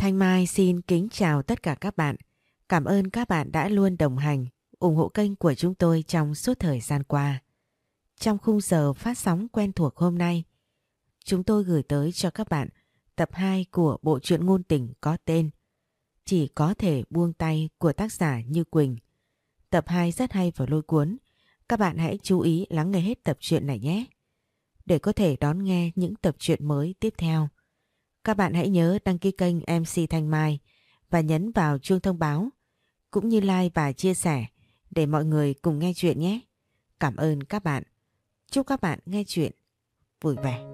Thanh Mai xin kính chào tất cả các bạn. Cảm ơn các bạn đã luôn đồng hành, ủng hộ kênh của chúng tôi trong suốt thời gian qua. Trong khung giờ phát sóng quen thuộc hôm nay, chúng tôi gửi tới cho các bạn tập 2 của bộ truyện ngôn tình có tên Chỉ có thể buông tay của tác giả Như Quỳnh. Tập 2 rất hay và lôi cuốn. Các bạn hãy chú ý lắng nghe hết tập truyện này nhé. Để có thể đón nghe những tập truyện mới tiếp theo. Các bạn hãy nhớ đăng ký kênh MC Thanh Mai và nhấn vào chuông thông báo, cũng như like và chia sẻ để mọi người cùng nghe chuyện nhé. Cảm ơn các bạn. Chúc các bạn nghe chuyện vui vẻ.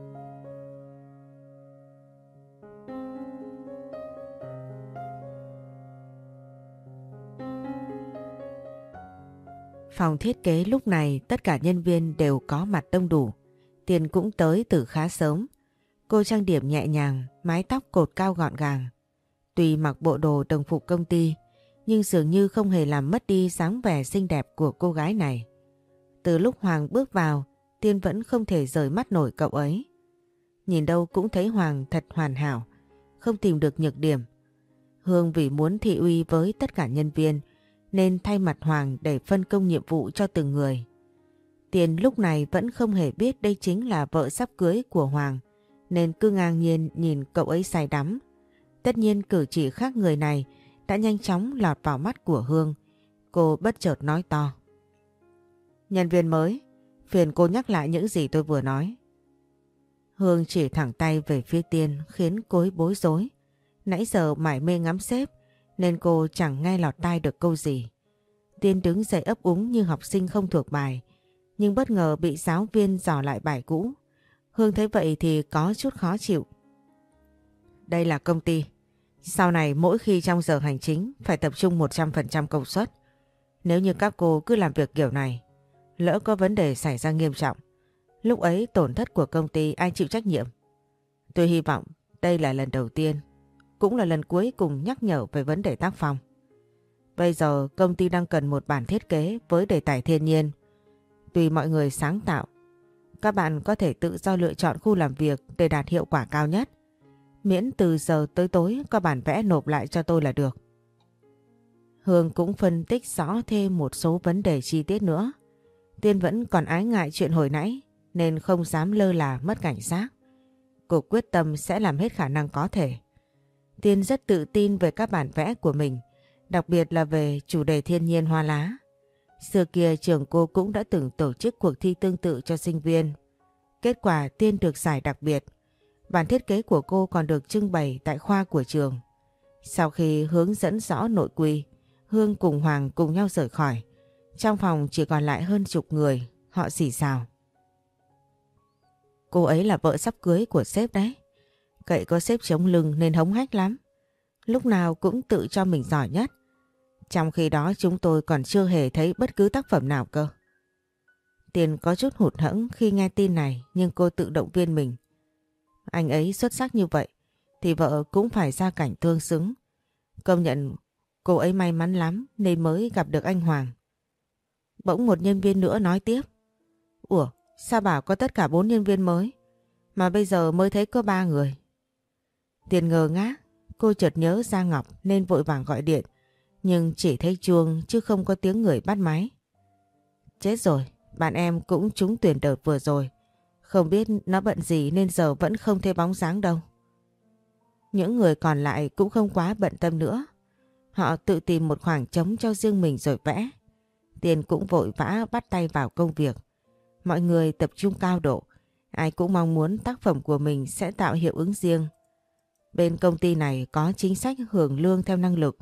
Phòng thiết kế lúc này tất cả nhân viên đều có mặt đông đủ. Tiền cũng tới từ khá sớm. Cô trang điểm nhẹ nhàng, mái tóc cột cao gọn gàng. Tuy mặc bộ đồ đồng phục công ty, nhưng dường như không hề làm mất đi dáng vẻ xinh đẹp của cô gái này. Từ lúc Hoàng bước vào, Tiên vẫn không thể rời mắt nổi cậu ấy. Nhìn đâu cũng thấy Hoàng thật hoàn hảo, không tìm được nhược điểm. Hương vì muốn thị uy với tất cả nhân viên, nên thay mặt Hoàng để phân công nhiệm vụ cho từng người. Tiền lúc này vẫn không hề biết đây chính là vợ sắp cưới của Hoàng, nên cứ ngang nhiên nhìn cậu ấy say đắm. Tất nhiên cử chỉ khác người này đã nhanh chóng lọt vào mắt của Hương. Cô bất chợt nói to. Nhân viên mới, phiền cô nhắc lại những gì tôi vừa nói. Hương chỉ thẳng tay về phía Tiên khiến cô ấy bối rối. Nãy giờ mải mê ngắm xếp nên cô chẳng nghe lọt tai được câu gì. Tiên đứng dậy ấp úng như học sinh không thuộc bài nhưng bất ngờ bị giáo viên dò lại bài cũ. Hương thấy vậy thì có chút khó chịu. Đây là công ty. Sau này mỗi khi trong giờ hành chính phải tập trung 100% công suất. Nếu như các cô cứ làm việc kiểu này, lỡ có vấn đề xảy ra nghiêm trọng, lúc ấy tổn thất của công ty ai chịu trách nhiệm? Tôi hy vọng đây là lần đầu tiên, cũng là lần cuối cùng nhắc nhở về vấn đề tác phong. Bây giờ công ty đang cần một bản thiết kế với đề tài thiên nhiên. Tùy mọi người sáng tạo, các bạn có thể tự do lựa chọn khu làm việc để đạt hiệu quả cao nhất. Miễn từ giờ tới tối có bản vẽ nộp lại cho tôi là được. Hương cũng phân tích rõ thêm một số vấn đề chi tiết nữa. Tiên vẫn còn ái ngại chuyện hồi nãy nên không dám lơ là mất cảnh giác. Cô quyết tâm sẽ làm hết khả năng có thể. Tiên rất tự tin về các bản vẽ của mình, đặc biệt là về chủ đề thiên nhiên hoa lá. Xưa kia trường cô cũng đã từng tổ chức cuộc thi tương tự cho sinh viên. Kết quả Tiên được giải đặc biệt. Bản thiết kế của cô còn được trưng bày tại khoa của trường. Sau khi hướng dẫn rõ nội quy, Hương cùng Hoàng cùng nhau rời khỏi. Trong phòng chỉ còn lại hơn chục người, họ xỉ xào. Cô ấy là vợ sắp cưới của sếp đấy. Cậy có sếp chống lưng nên hống hách lắm. Lúc nào cũng tự cho mình giỏi nhất. Trong khi đó, chúng tôi còn chưa hề thấy bất cứ tác phẩm nào cơ. Tiền có chút hụt hẫng khi nghe tin này, nhưng cô tự động viên mình. Anh ấy xuất sắc như vậy, thì vợ cũng phải ra cảnh tương xứng. Công nhận cô ấy may mắn lắm, nên mới gặp được anh Hoàng. Bỗng một nhân viên nữa nói tiếp. Ủa, sao bảo có tất cả bốn nhân viên mới, mà bây giờ mới thấy có ba người. Tiền ngờ ngác, cô chợt nhớ ra Ngọc nên vội vàng gọi điện nhưng chỉ thấy chuông chứ không có tiếng người bắt máy. Chết rồi, bạn em cũng trúng tuyển đợt vừa rồi. Không biết nó bận gì nên giờ vẫn không thấy bóng dáng đâu. Những người còn lại cũng không quá bận tâm nữa. Họ tự tìm một khoảng trống cho riêng mình rồi vẽ. Tiền cũng vội vã bắt tay vào công việc. Mọi người tập trung cao độ. Ai cũng mong muốn tác phẩm của mình sẽ tạo hiệu ứng riêng. Bên công ty này có chính sách hưởng lương theo năng lực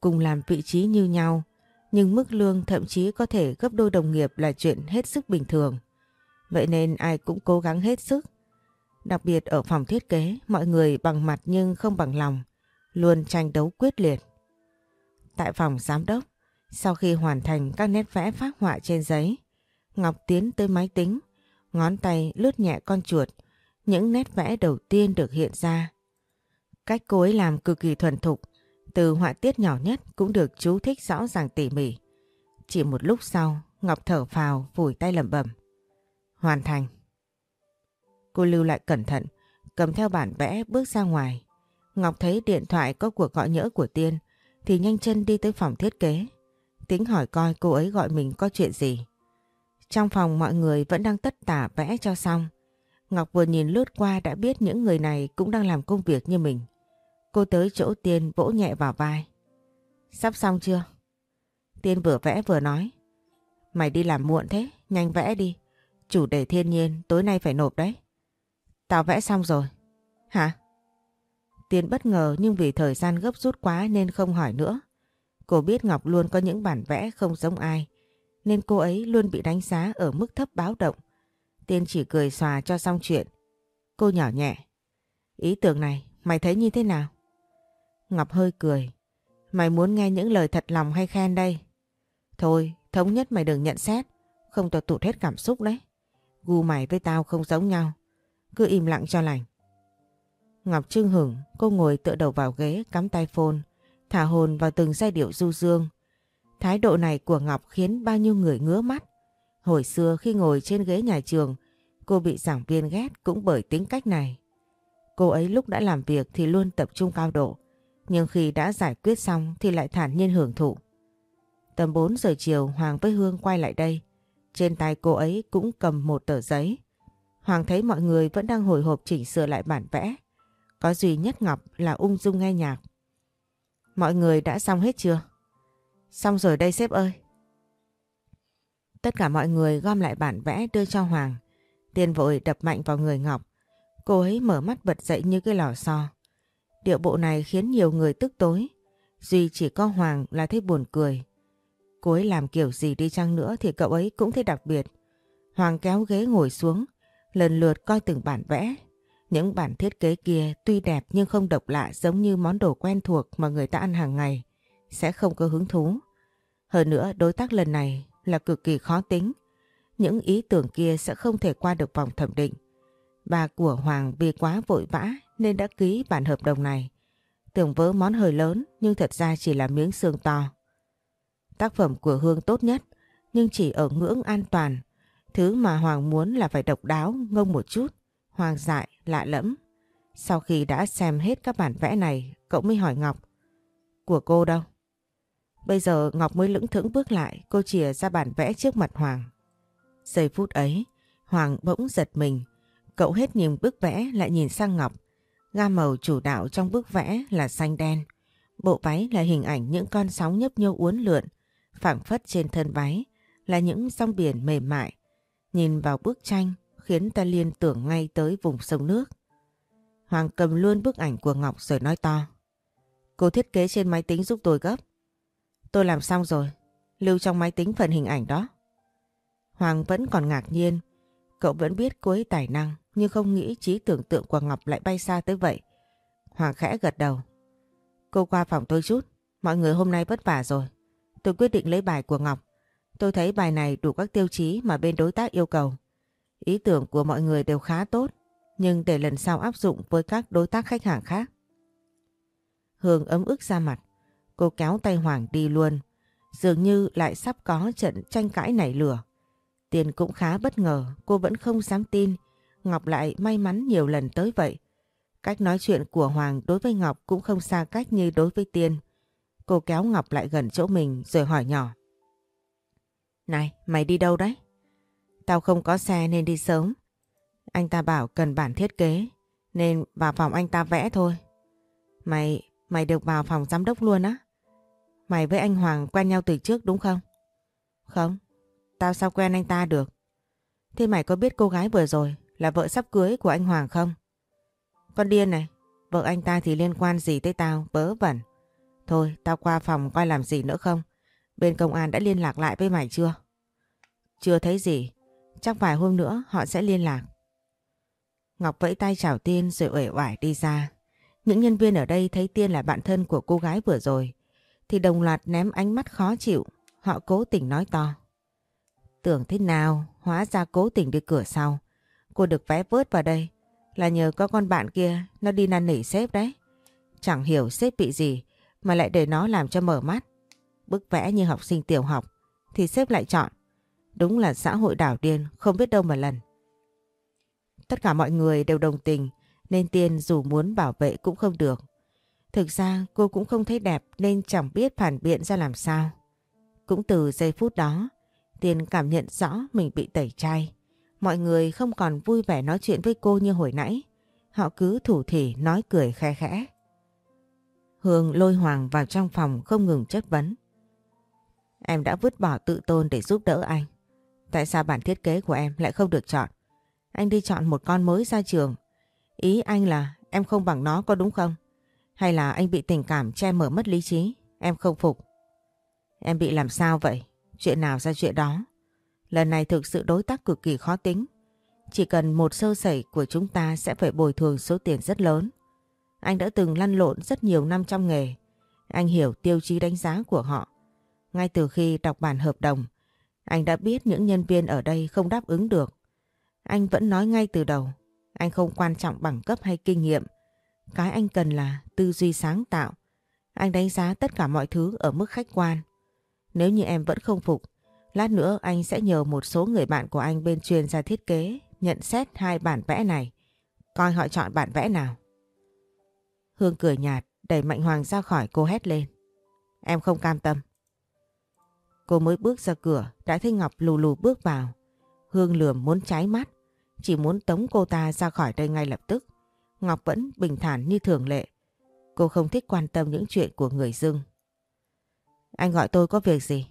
cùng làm vị trí như nhau, nhưng mức lương thậm chí có thể gấp đôi đồng nghiệp là chuyện hết sức bình thường. Vậy nên ai cũng cố gắng hết sức. Đặc biệt ở phòng thiết kế, mọi người bằng mặt nhưng không bằng lòng, luôn tranh đấu quyết liệt. Tại phòng giám đốc, sau khi hoàn thành các nét vẽ phác họa trên giấy, Ngọc tiến tới máy tính, ngón tay lướt nhẹ con chuột, những nét vẽ đầu tiên được hiện ra. Cách cô ấy làm cực kỳ thuần thục, từ họa tiết nhỏ nhất cũng được chú thích rõ ràng tỉ mỉ. Chỉ một lúc sau, Ngọc thở phào vùi tay lẩm bẩm. Hoàn thành. Cô lưu lại cẩn thận, cầm theo bản vẽ bước ra ngoài. Ngọc thấy điện thoại có cuộc gọi nhỡ của Tiên thì nhanh chân đi tới phòng thiết kế. Tính hỏi coi cô ấy gọi mình có chuyện gì. Trong phòng mọi người vẫn đang tất tả vẽ cho xong. Ngọc vừa nhìn lướt qua đã biết những người này cũng đang làm công việc như mình. Cô tới chỗ Tiên vỗ nhẹ vào vai. Sắp xong chưa? Tiên vừa vẽ vừa nói. Mày đi làm muộn thế, nhanh vẽ đi. Chủ đề thiên nhiên tối nay phải nộp đấy. Tao vẽ xong rồi. Hả? Tiên bất ngờ nhưng vì thời gian gấp rút quá nên không hỏi nữa. Cô biết Ngọc luôn có những bản vẽ không giống ai, nên cô ấy luôn bị đánh giá ở mức thấp báo động. Tiên chỉ cười xòa cho xong chuyện. Cô nhỏ nhẹ. Ý tưởng này, mày thấy như thế nào? Ngọc hơi cười. Mày muốn nghe những lời thật lòng hay khen đây? Thôi, thống nhất mày đừng nhận xét, không tao tụt hết cảm xúc đấy. Gu mày với tao không giống nhau, cứ im lặng cho lành. Ngọc trưng hửng, cô ngồi tựa đầu vào ghế cắm tay phone, thả hồn vào từng giai điệu du dương. Thái độ này của Ngọc khiến bao nhiêu người ngứa mắt. Hồi xưa khi ngồi trên ghế nhà trường, cô bị giảng viên ghét cũng bởi tính cách này. Cô ấy lúc đã làm việc thì luôn tập trung cao độ, nhưng khi đã giải quyết xong thì lại thản nhiên hưởng thụ. Tầm 4 giờ chiều, Hoàng với Hương quay lại đây. Trên tay cô ấy cũng cầm một tờ giấy. Hoàng thấy mọi người vẫn đang hồi hộp chỉnh sửa lại bản vẽ. Có duy nhất Ngọc là ung dung nghe nhạc. Mọi người đã xong hết chưa? Xong rồi đây sếp ơi. Tất cả mọi người gom lại bản vẽ đưa cho Hoàng. Tiền vội đập mạnh vào người Ngọc. Cô ấy mở mắt bật dậy như cái lò xo. Điệu bộ này khiến nhiều người tức tối. Duy chỉ có Hoàng là thấy buồn cười. Cô ấy làm kiểu gì đi chăng nữa thì cậu ấy cũng thấy đặc biệt. Hoàng kéo ghế ngồi xuống, lần lượt coi từng bản vẽ. Những bản thiết kế kia tuy đẹp nhưng không độc lạ giống như món đồ quen thuộc mà người ta ăn hàng ngày, sẽ không có hứng thú. Hơn nữa đối tác lần này là cực kỳ khó tính. Những ý tưởng kia sẽ không thể qua được vòng thẩm định. Bà của Hoàng vì quá vội vã nên đã ký bản hợp đồng này. Tưởng vỡ món hơi lớn nhưng thật ra chỉ là miếng xương to. Tác phẩm của Hương tốt nhất nhưng chỉ ở ngưỡng an toàn. Thứ mà Hoàng muốn là phải độc đáo, ngông một chút, hoàng dại, lạ lẫm. Sau khi đã xem hết các bản vẽ này, cậu mới hỏi Ngọc. Của cô đâu? Bây giờ Ngọc mới lững thững bước lại, cô chìa ra bản vẽ trước mặt Hoàng. Giây phút ấy, Hoàng bỗng giật mình. Cậu hết nhìn bức vẽ lại nhìn sang Ngọc. Ga màu chủ đạo trong bức vẽ là xanh đen. Bộ váy là hình ảnh những con sóng nhấp nhô uốn lượn phảng phất trên thân váy là những sông biển mềm mại. Nhìn vào bức tranh khiến ta liên tưởng ngay tới vùng sông nước. Hoàng cầm luôn bức ảnh của Ngọc rồi nói to. Cô thiết kế trên máy tính giúp tôi gấp. Tôi làm xong rồi, lưu trong máy tính phần hình ảnh đó. Hoàng vẫn còn ngạc nhiên, cậu vẫn biết cô ấy tài năng nhưng không nghĩ trí tưởng tượng của Ngọc lại bay xa tới vậy. Hoàng khẽ gật đầu. Cô qua phòng tôi chút, mọi người hôm nay vất vả rồi. Tôi quyết định lấy bài của Ngọc. Tôi thấy bài này đủ các tiêu chí mà bên đối tác yêu cầu. Ý tưởng của mọi người đều khá tốt, nhưng để lần sau áp dụng với các đối tác khách hàng khác. Hương ấm ức ra mặt, cô kéo tay Hoàng đi luôn, dường như lại sắp có trận tranh cãi nảy lửa. Tiền cũng khá bất ngờ, cô vẫn không dám tin Ngọc lại may mắn nhiều lần tới vậy. Cách nói chuyện của Hoàng đối với Ngọc cũng không xa cách như đối với Tiên. Cô kéo Ngọc lại gần chỗ mình rồi hỏi nhỏ. Này, mày đi đâu đấy? Tao không có xe nên đi sớm. Anh ta bảo cần bản thiết kế nên vào phòng anh ta vẽ thôi. Mày, mày được vào phòng giám đốc luôn á? Mày với anh Hoàng quen nhau từ trước đúng không? Không, tao sao quen anh ta được? Thế mày có biết cô gái vừa rồi là vợ sắp cưới của anh Hoàng không? Con điên này, vợ anh ta thì liên quan gì tới tao, bớ vẩn. Thôi, tao qua phòng coi làm gì nữa không? Bên công an đã liên lạc lại với mày chưa? Chưa thấy gì. Chắc vài hôm nữa họ sẽ liên lạc. Ngọc vẫy tay chào Tiên rồi uể oải đi ra. Những nhân viên ở đây thấy Tiên là bạn thân của cô gái vừa rồi. Thì đồng loạt ném ánh mắt khó chịu. Họ cố tình nói to. Tưởng thế nào, hóa ra cố tình đi cửa sau. Cô được vé vớt vào đây. Là nhờ có con bạn kia, nó đi năn nỉ sếp đấy. Chẳng hiểu sếp bị gì mà lại để nó làm cho mở mắt. Bức vẽ như học sinh tiểu học thì sếp lại chọn. Đúng là xã hội đảo điên, không biết đâu mà lần. Tất cả mọi người đều đồng tình nên Tiên dù muốn bảo vệ cũng không được. Thực ra cô cũng không thấy đẹp nên chẳng biết phản biện ra làm sao. Cũng từ giây phút đó, Tiên cảm nhận rõ mình bị tẩy chay. Mọi người không còn vui vẻ nói chuyện với cô như hồi nãy. Họ cứ thủ thỉ nói cười khe khẽ. Hương lôi Hoàng vào trong phòng không ngừng chất vấn. Em đã vứt bỏ tự tôn để giúp đỡ anh. Tại sao bản thiết kế của em lại không được chọn? Anh đi chọn một con mới ra trường. Ý anh là em không bằng nó có đúng không? Hay là anh bị tình cảm che mở mất lý trí? Em không phục. Em bị làm sao vậy? Chuyện nào ra chuyện đó? Lần này thực sự đối tác cực kỳ khó tính. Chỉ cần một sơ sẩy của chúng ta sẽ phải bồi thường số tiền rất lớn. Anh đã từng lăn lộn rất nhiều năm trong nghề. Anh hiểu tiêu chí đánh giá của họ. Ngay từ khi đọc bản hợp đồng, anh đã biết những nhân viên ở đây không đáp ứng được. Anh vẫn nói ngay từ đầu, anh không quan trọng bằng cấp hay kinh nghiệm. Cái anh cần là tư duy sáng tạo. Anh đánh giá tất cả mọi thứ ở mức khách quan. Nếu như em vẫn không phục, lát nữa anh sẽ nhờ một số người bạn của anh bên chuyên gia thiết kế nhận xét hai bản vẽ này. Coi họ chọn bản vẽ nào. Hương cười nhạt, đẩy Mạnh Hoàng ra khỏi cô hét lên. Em không cam tâm. Cô mới bước ra cửa, đã thấy Ngọc lù lù bước vào. Hương lườm muốn cháy mắt, chỉ muốn tống cô ta ra khỏi đây ngay lập tức. Ngọc vẫn bình thản như thường lệ. Cô không thích quan tâm những chuyện của người dưng. Anh gọi tôi có việc gì?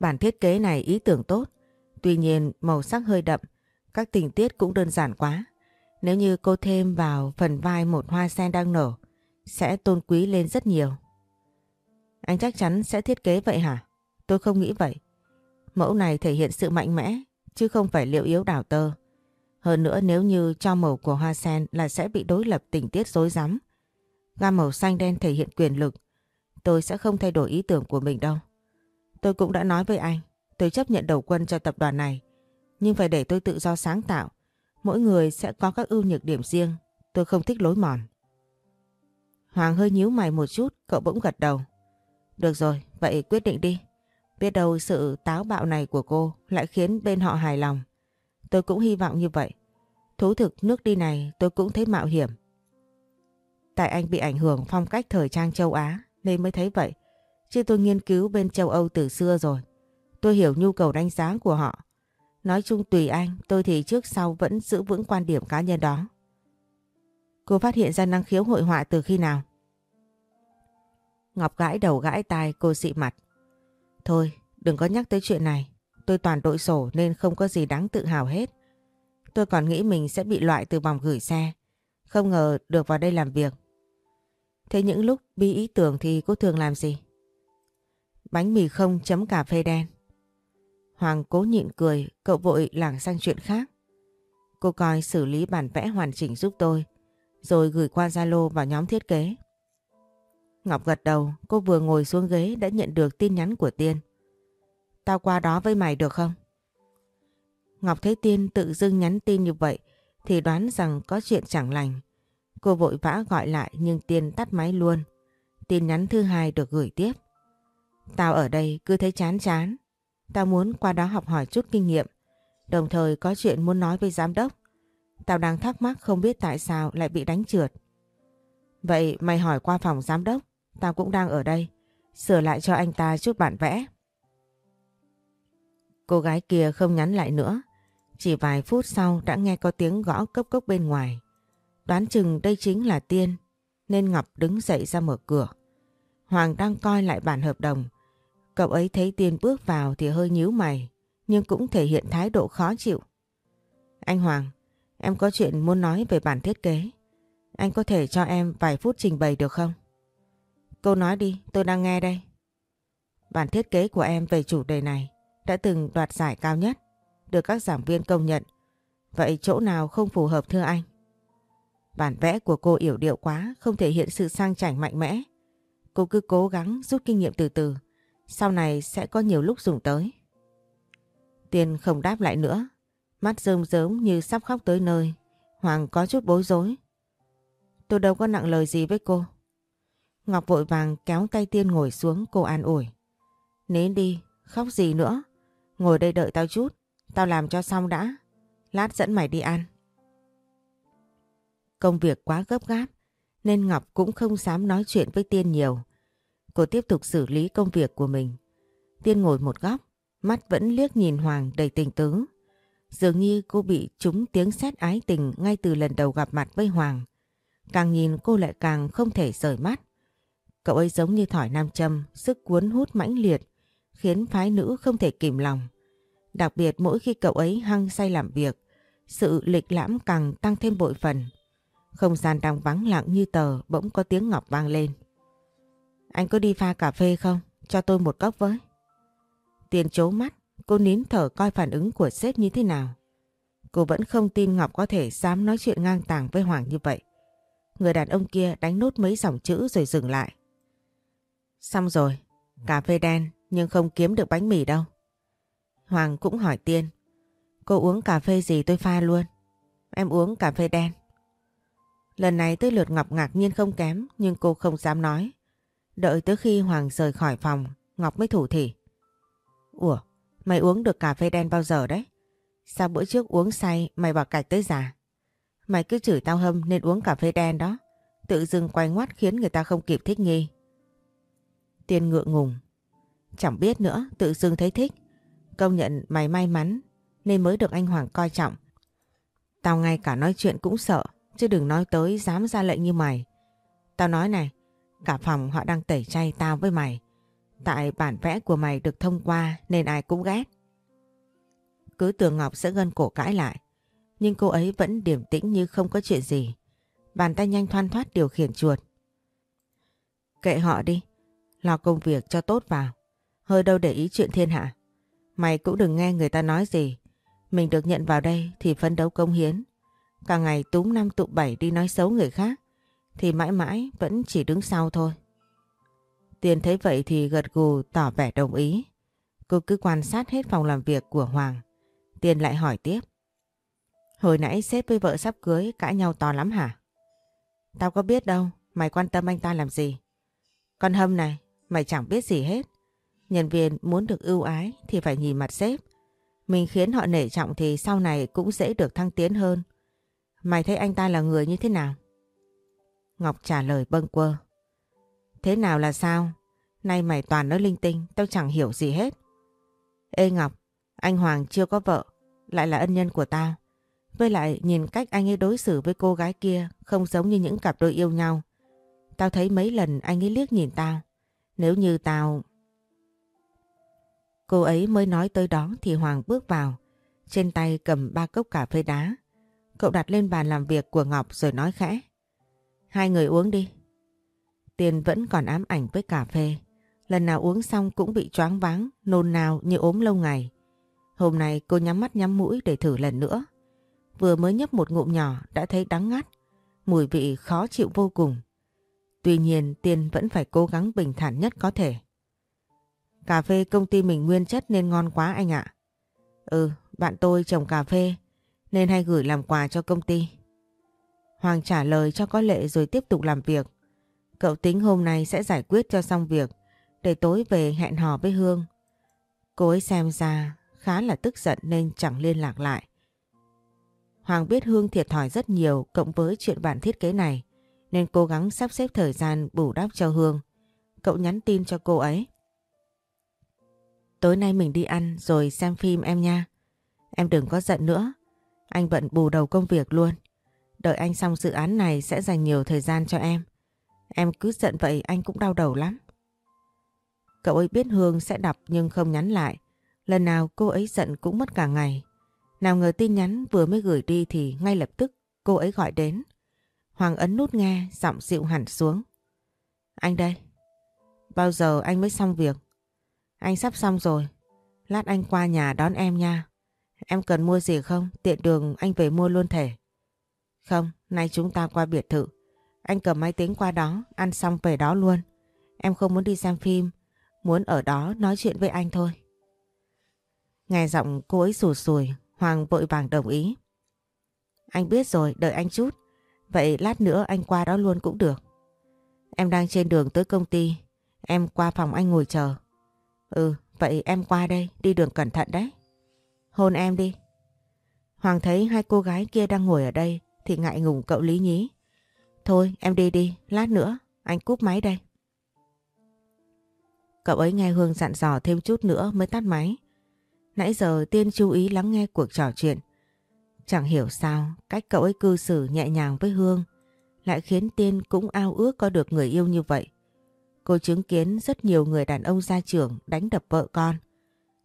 Bản thiết kế này ý tưởng tốt, tuy nhiên màu sắc hơi đậm, các tình tiết cũng đơn giản quá. Nếu như cô thêm vào phần vai một hoa sen đang nở, sẽ tôn quý lên rất nhiều. Anh chắc chắn sẽ thiết kế vậy hả? Tôi không nghĩ vậy. Mẫu này thể hiện sự mạnh mẽ, chứ không phải liệu yếu đảo tơ. Hơn nữa nếu như cho màu của hoa sen là sẽ bị đối lập tình tiết rối rắm. Gam màu xanh đen thể hiện quyền lực. Tôi sẽ không thay đổi ý tưởng của mình đâu. Tôi cũng đã nói với anh, tôi chấp nhận đầu quân cho tập đoàn này. Nhưng phải để tôi tự do sáng tạo. Mỗi người sẽ có các ưu nhược điểm riêng. Tôi không thích lối mòn. Hoàng hơi nhíu mày một chút, cậu bỗng gật đầu. Được rồi, vậy quyết định đi. Biết đâu sự táo bạo này của cô lại khiến bên họ hài lòng. Tôi cũng hy vọng như vậy. Thú thực nước đi này tôi cũng thấy mạo hiểm. Tại anh bị ảnh hưởng phong cách thời trang châu Á nên mới thấy vậy. Chứ tôi nghiên cứu bên châu Âu từ xưa rồi. Tôi hiểu nhu cầu đánh giá của họ. Nói chung tùy anh, tôi thì trước sau vẫn giữ vững quan điểm cá nhân đó. Cô phát hiện ra năng khiếu hội họa từ khi nào? Ngọc gãi đầu gãi tai cô dị mặt. Thôi, đừng có nhắc tới chuyện này. Tôi toàn đội sổ nên không có gì đáng tự hào hết. Tôi còn nghĩ mình sẽ bị loại từ vòng gửi xe. Không ngờ được vào đây làm việc. Thế những lúc bi ý tưởng thì cô thường làm gì? Bánh mì không chấm cà phê đen. Hoàng cố nhịn cười, cậu vội lảng sang chuyện khác. Cô coi xử lý bản vẽ hoàn chỉnh giúp tôi, rồi gửi qua Zalo vào nhóm thiết kế. Ngọc gật đầu, cô vừa ngồi xuống ghế đã nhận được tin nhắn của Tiên. Tao qua đó với mày được không? Ngọc thấy Tiên tự dưng nhắn tin như vậy thì đoán rằng có chuyện chẳng lành. Cô vội vã gọi lại nhưng Tiên tắt máy luôn. Tin nhắn thứ hai được gửi tiếp. Tao ở đây cứ thấy chán chán. Tao muốn qua đó học hỏi chút kinh nghiệm. Đồng thời có chuyện muốn nói với giám đốc. Tao đang thắc mắc không biết tại sao lại bị đánh trượt. Vậy mày hỏi qua phòng giám đốc. Tao cũng đang ở đây. Sửa lại cho anh ta chút bản vẽ. Cô gái kia không nhắn lại nữa. Chỉ vài phút sau đã nghe có tiếng gõ cốc cốc bên ngoài. Đoán chừng đây chính là Tiên. Nên Ngọc đứng dậy ra mở cửa. Hoàng đang coi lại bản hợp đồng. Cậu ấy thấy Tiên bước vào thì hơi nhíu mày. Nhưng cũng thể hiện thái độ khó chịu. Anh Hoàng, em có chuyện muốn nói về bản thiết kế. Anh có thể cho em vài phút trình bày được không? Cô nói đi, tôi đang nghe đây. Bản thiết kế của em về chủ đề này đã từng đoạt giải cao nhất, được các giảng viên công nhận. Vậy chỗ nào không phù hợp thưa anh? Bản vẽ của cô yểu điệu quá, không thể hiện sự sang chảnh mạnh mẽ. Cô cứ cố gắng rút kinh nghiệm từ từ, sau này sẽ có nhiều lúc dùng tới. Tiên không đáp lại nữa, mắt rơm rớm như sắp khóc tới nơi. Hoàng có chút bối rối. Tôi đâu có nặng lời gì với cô. Ngọc vội vàng kéo tay Tiên ngồi xuống cô an ủi. Nến đi, khóc gì nữa. Ngồi đây đợi tao chút, tao làm cho xong đã. Lát dẫn mày đi ăn. Công việc quá gấp gáp, nên Ngọc cũng không dám nói chuyện với Tiên nhiều. Cô tiếp tục xử lý công việc của mình. Tiên ngồi một góc, mắt vẫn liếc nhìn Hoàng đầy tình tứ. Dường như cô bị trúng tiếng sét ái tình ngay từ lần đầu gặp mặt với Hoàng. Càng nhìn cô lại càng không thể rời mắt. Cậu ấy giống như thỏi nam châm, sức cuốn hút mãnh liệt, khiến phái nữ không thể kìm lòng. Đặc biệt mỗi khi cậu ấy hăng say làm việc, sự lịch lãm càng tăng thêm bội phần. Không gian đang vắng lặng như tờ bỗng có tiếng Ngọc vang lên. Anh có đi pha cà phê không? Cho tôi một cốc với. Tiền chố mắt, cô nín thở coi phản ứng của sếp như thế nào. Cô vẫn không tin Ngọc có thể dám nói chuyện ngang tàng với Hoàng như vậy. Người đàn ông kia đánh nốt mấy dòng chữ rồi dừng lại. Xong rồi, cà phê đen nhưng không kiếm được bánh mì đâu. Hoàng cũng hỏi Tiên. Cô uống cà phê gì tôi pha luôn. Em uống cà phê đen. Lần này tới lượt Ngọc ngạc nhiên không kém nhưng cô không dám nói. Đợi tới khi Hoàng rời khỏi phòng, Ngọc mới thủ thỉ. Ủa, mày uống được cà phê đen bao giờ đấy? Sao bữa trước uống say mày bảo cạch tới già? Mày cứ chửi tao hâm nên uống cà phê đen đó. Tự dưng quay ngoắt khiến người ta không kịp thích nghi. Tiên ngượng ngùng. Chẳng biết nữa, tự dưng thấy thích. Công nhận mày may mắn nên mới được anh Hoàng coi trọng. Tao ngay cả nói chuyện cũng sợ, chứ đừng nói tới dám ra lệnh như mày. Tao nói này, cả phòng họ đang tẩy chay tao với mày. Tại bản vẽ của mày được thông qua nên ai cũng ghét. Cứ tưởng Ngọc sẽ gân cổ cãi lại. Nhưng cô ấy vẫn điềm tĩnh như không có chuyện gì. Bàn tay nhanh thoăn thoát điều khiển chuột. Kệ họ đi. Lo công việc cho tốt vào. Hơi đâu để ý chuyện thiên hạ. Mày cũng đừng nghe người ta nói gì. Mình được nhận vào đây thì phấn đấu công hiến. Cả ngày túm năm tụ bảy đi nói xấu người khác. Thì mãi mãi vẫn chỉ đứng sau thôi. Tiền thấy vậy thì gật gù tỏ vẻ đồng ý. Cô cứ quan sát hết phòng làm việc của Hoàng. Tiền lại hỏi tiếp. Hồi nãy sếp với vợ sắp cưới cãi nhau to lắm hả? Tao có biết đâu, mày quan tâm anh ta làm gì? Con Hâm này, mày chẳng biết gì hết. Nhân viên muốn được ưu ái thì phải nhìn mặt sếp. Mình khiến họ nể trọng thì sau này cũng dễ được thăng tiến hơn. Mày thấy anh ta là người như thế nào? Ngọc trả lời bâng quơ. Thế nào là sao? Nay mày toàn nói linh tinh, tao chẳng hiểu gì hết. Ê Ngọc, anh Hoàng chưa có vợ, lại là ân nhân của tao. Với lại nhìn cách anh ấy đối xử với cô gái kia không giống như những cặp đôi yêu nhau. Tao thấy mấy lần anh ấy liếc nhìn tao. Nếu như tao... Cô ấy mới nói tới đó thì Hoàng bước vào. Trên tay cầm ba cốc cà phê đá. Cậu đặt lên bàn làm việc của Ngọc rồi nói khẽ. Hai người uống đi. Tiền vẫn còn ám ảnh với cà phê. Lần nào uống xong cũng bị choáng váng, nôn nao như ốm lâu ngày. Hôm nay cô nhắm mắt nhắm mũi để thử lần nữa. Vừa mới nhấp một ngụm nhỏ đã thấy đắng ngắt, mùi vị khó chịu vô cùng. Tuy nhiên Tiên vẫn phải cố gắng bình thản nhất có thể. Cà phê công ty mình nguyên chất nên ngon quá anh ạ. Ừ, bạn tôi trồng cà phê nên hay gửi làm quà cho công ty. Hoàng trả lời cho có lệ rồi tiếp tục làm việc. Cậu tính hôm nay sẽ giải quyết cho xong việc, để tối về hẹn hò với Hương. Cô ấy xem ra khá là tức giận nên chẳng liên lạc lại. Hoàng biết Hương thiệt thòi rất nhiều cộng với chuyện bản thiết kế này, nên cố gắng sắp xếp thời gian bù đắp cho Hương. Cậu nhắn tin cho cô ấy. Tối nay mình đi ăn rồi xem phim em nha. Em đừng có giận nữa. Anh bận bù đầu công việc luôn. Đợi anh xong dự án này sẽ dành nhiều thời gian cho em. Em cứ giận vậy anh cũng đau đầu lắm. Cậu ấy biết Hương sẽ đọc nhưng không nhắn lại. Lần nào cô ấy giận cũng mất cả ngày. Nào ngờ tin nhắn vừa mới gửi đi thì ngay lập tức cô ấy gọi đến. Hoàng ấn nút nghe, giọng dịu hẳn xuống. Anh đây. Bao giờ anh mới xong việc? Anh sắp xong rồi. Lát anh qua nhà đón em nha. Em cần mua gì không? Tiện đường anh về mua luôn thể. Không, nay chúng ta qua biệt thự. Anh cầm máy tính qua đó, ăn xong về đó luôn. Em không muốn đi xem phim, muốn ở đó nói chuyện với anh thôi. Nghe giọng cô ấy sùi sùi, Hoàng vội vàng đồng ý. Anh biết rồi, đợi anh chút. Vậy lát nữa anh qua đó luôn cũng được. Em đang trên đường tới công ty. Em qua phòng anh ngồi chờ. Ừ, vậy em qua đây, đi đường cẩn thận đấy. Hôn em đi. Hoàng thấy hai cô gái kia đang ngồi ở đây thì ngại ngùng cậu lý nhí. Thôi em đi đi, lát nữa, anh cúp máy đây. Cậu ấy nghe Hương dặn dò thêm chút nữa mới tắt máy. Nãy giờ Tiên chú ý lắng nghe cuộc trò chuyện. Chẳng hiểu sao cách cậu ấy cư xử nhẹ nhàng với Hương lại khiến Tiên cũng ao ước có được người yêu như vậy. Cô chứng kiến rất nhiều người đàn ông gia trưởng đánh đập vợ con.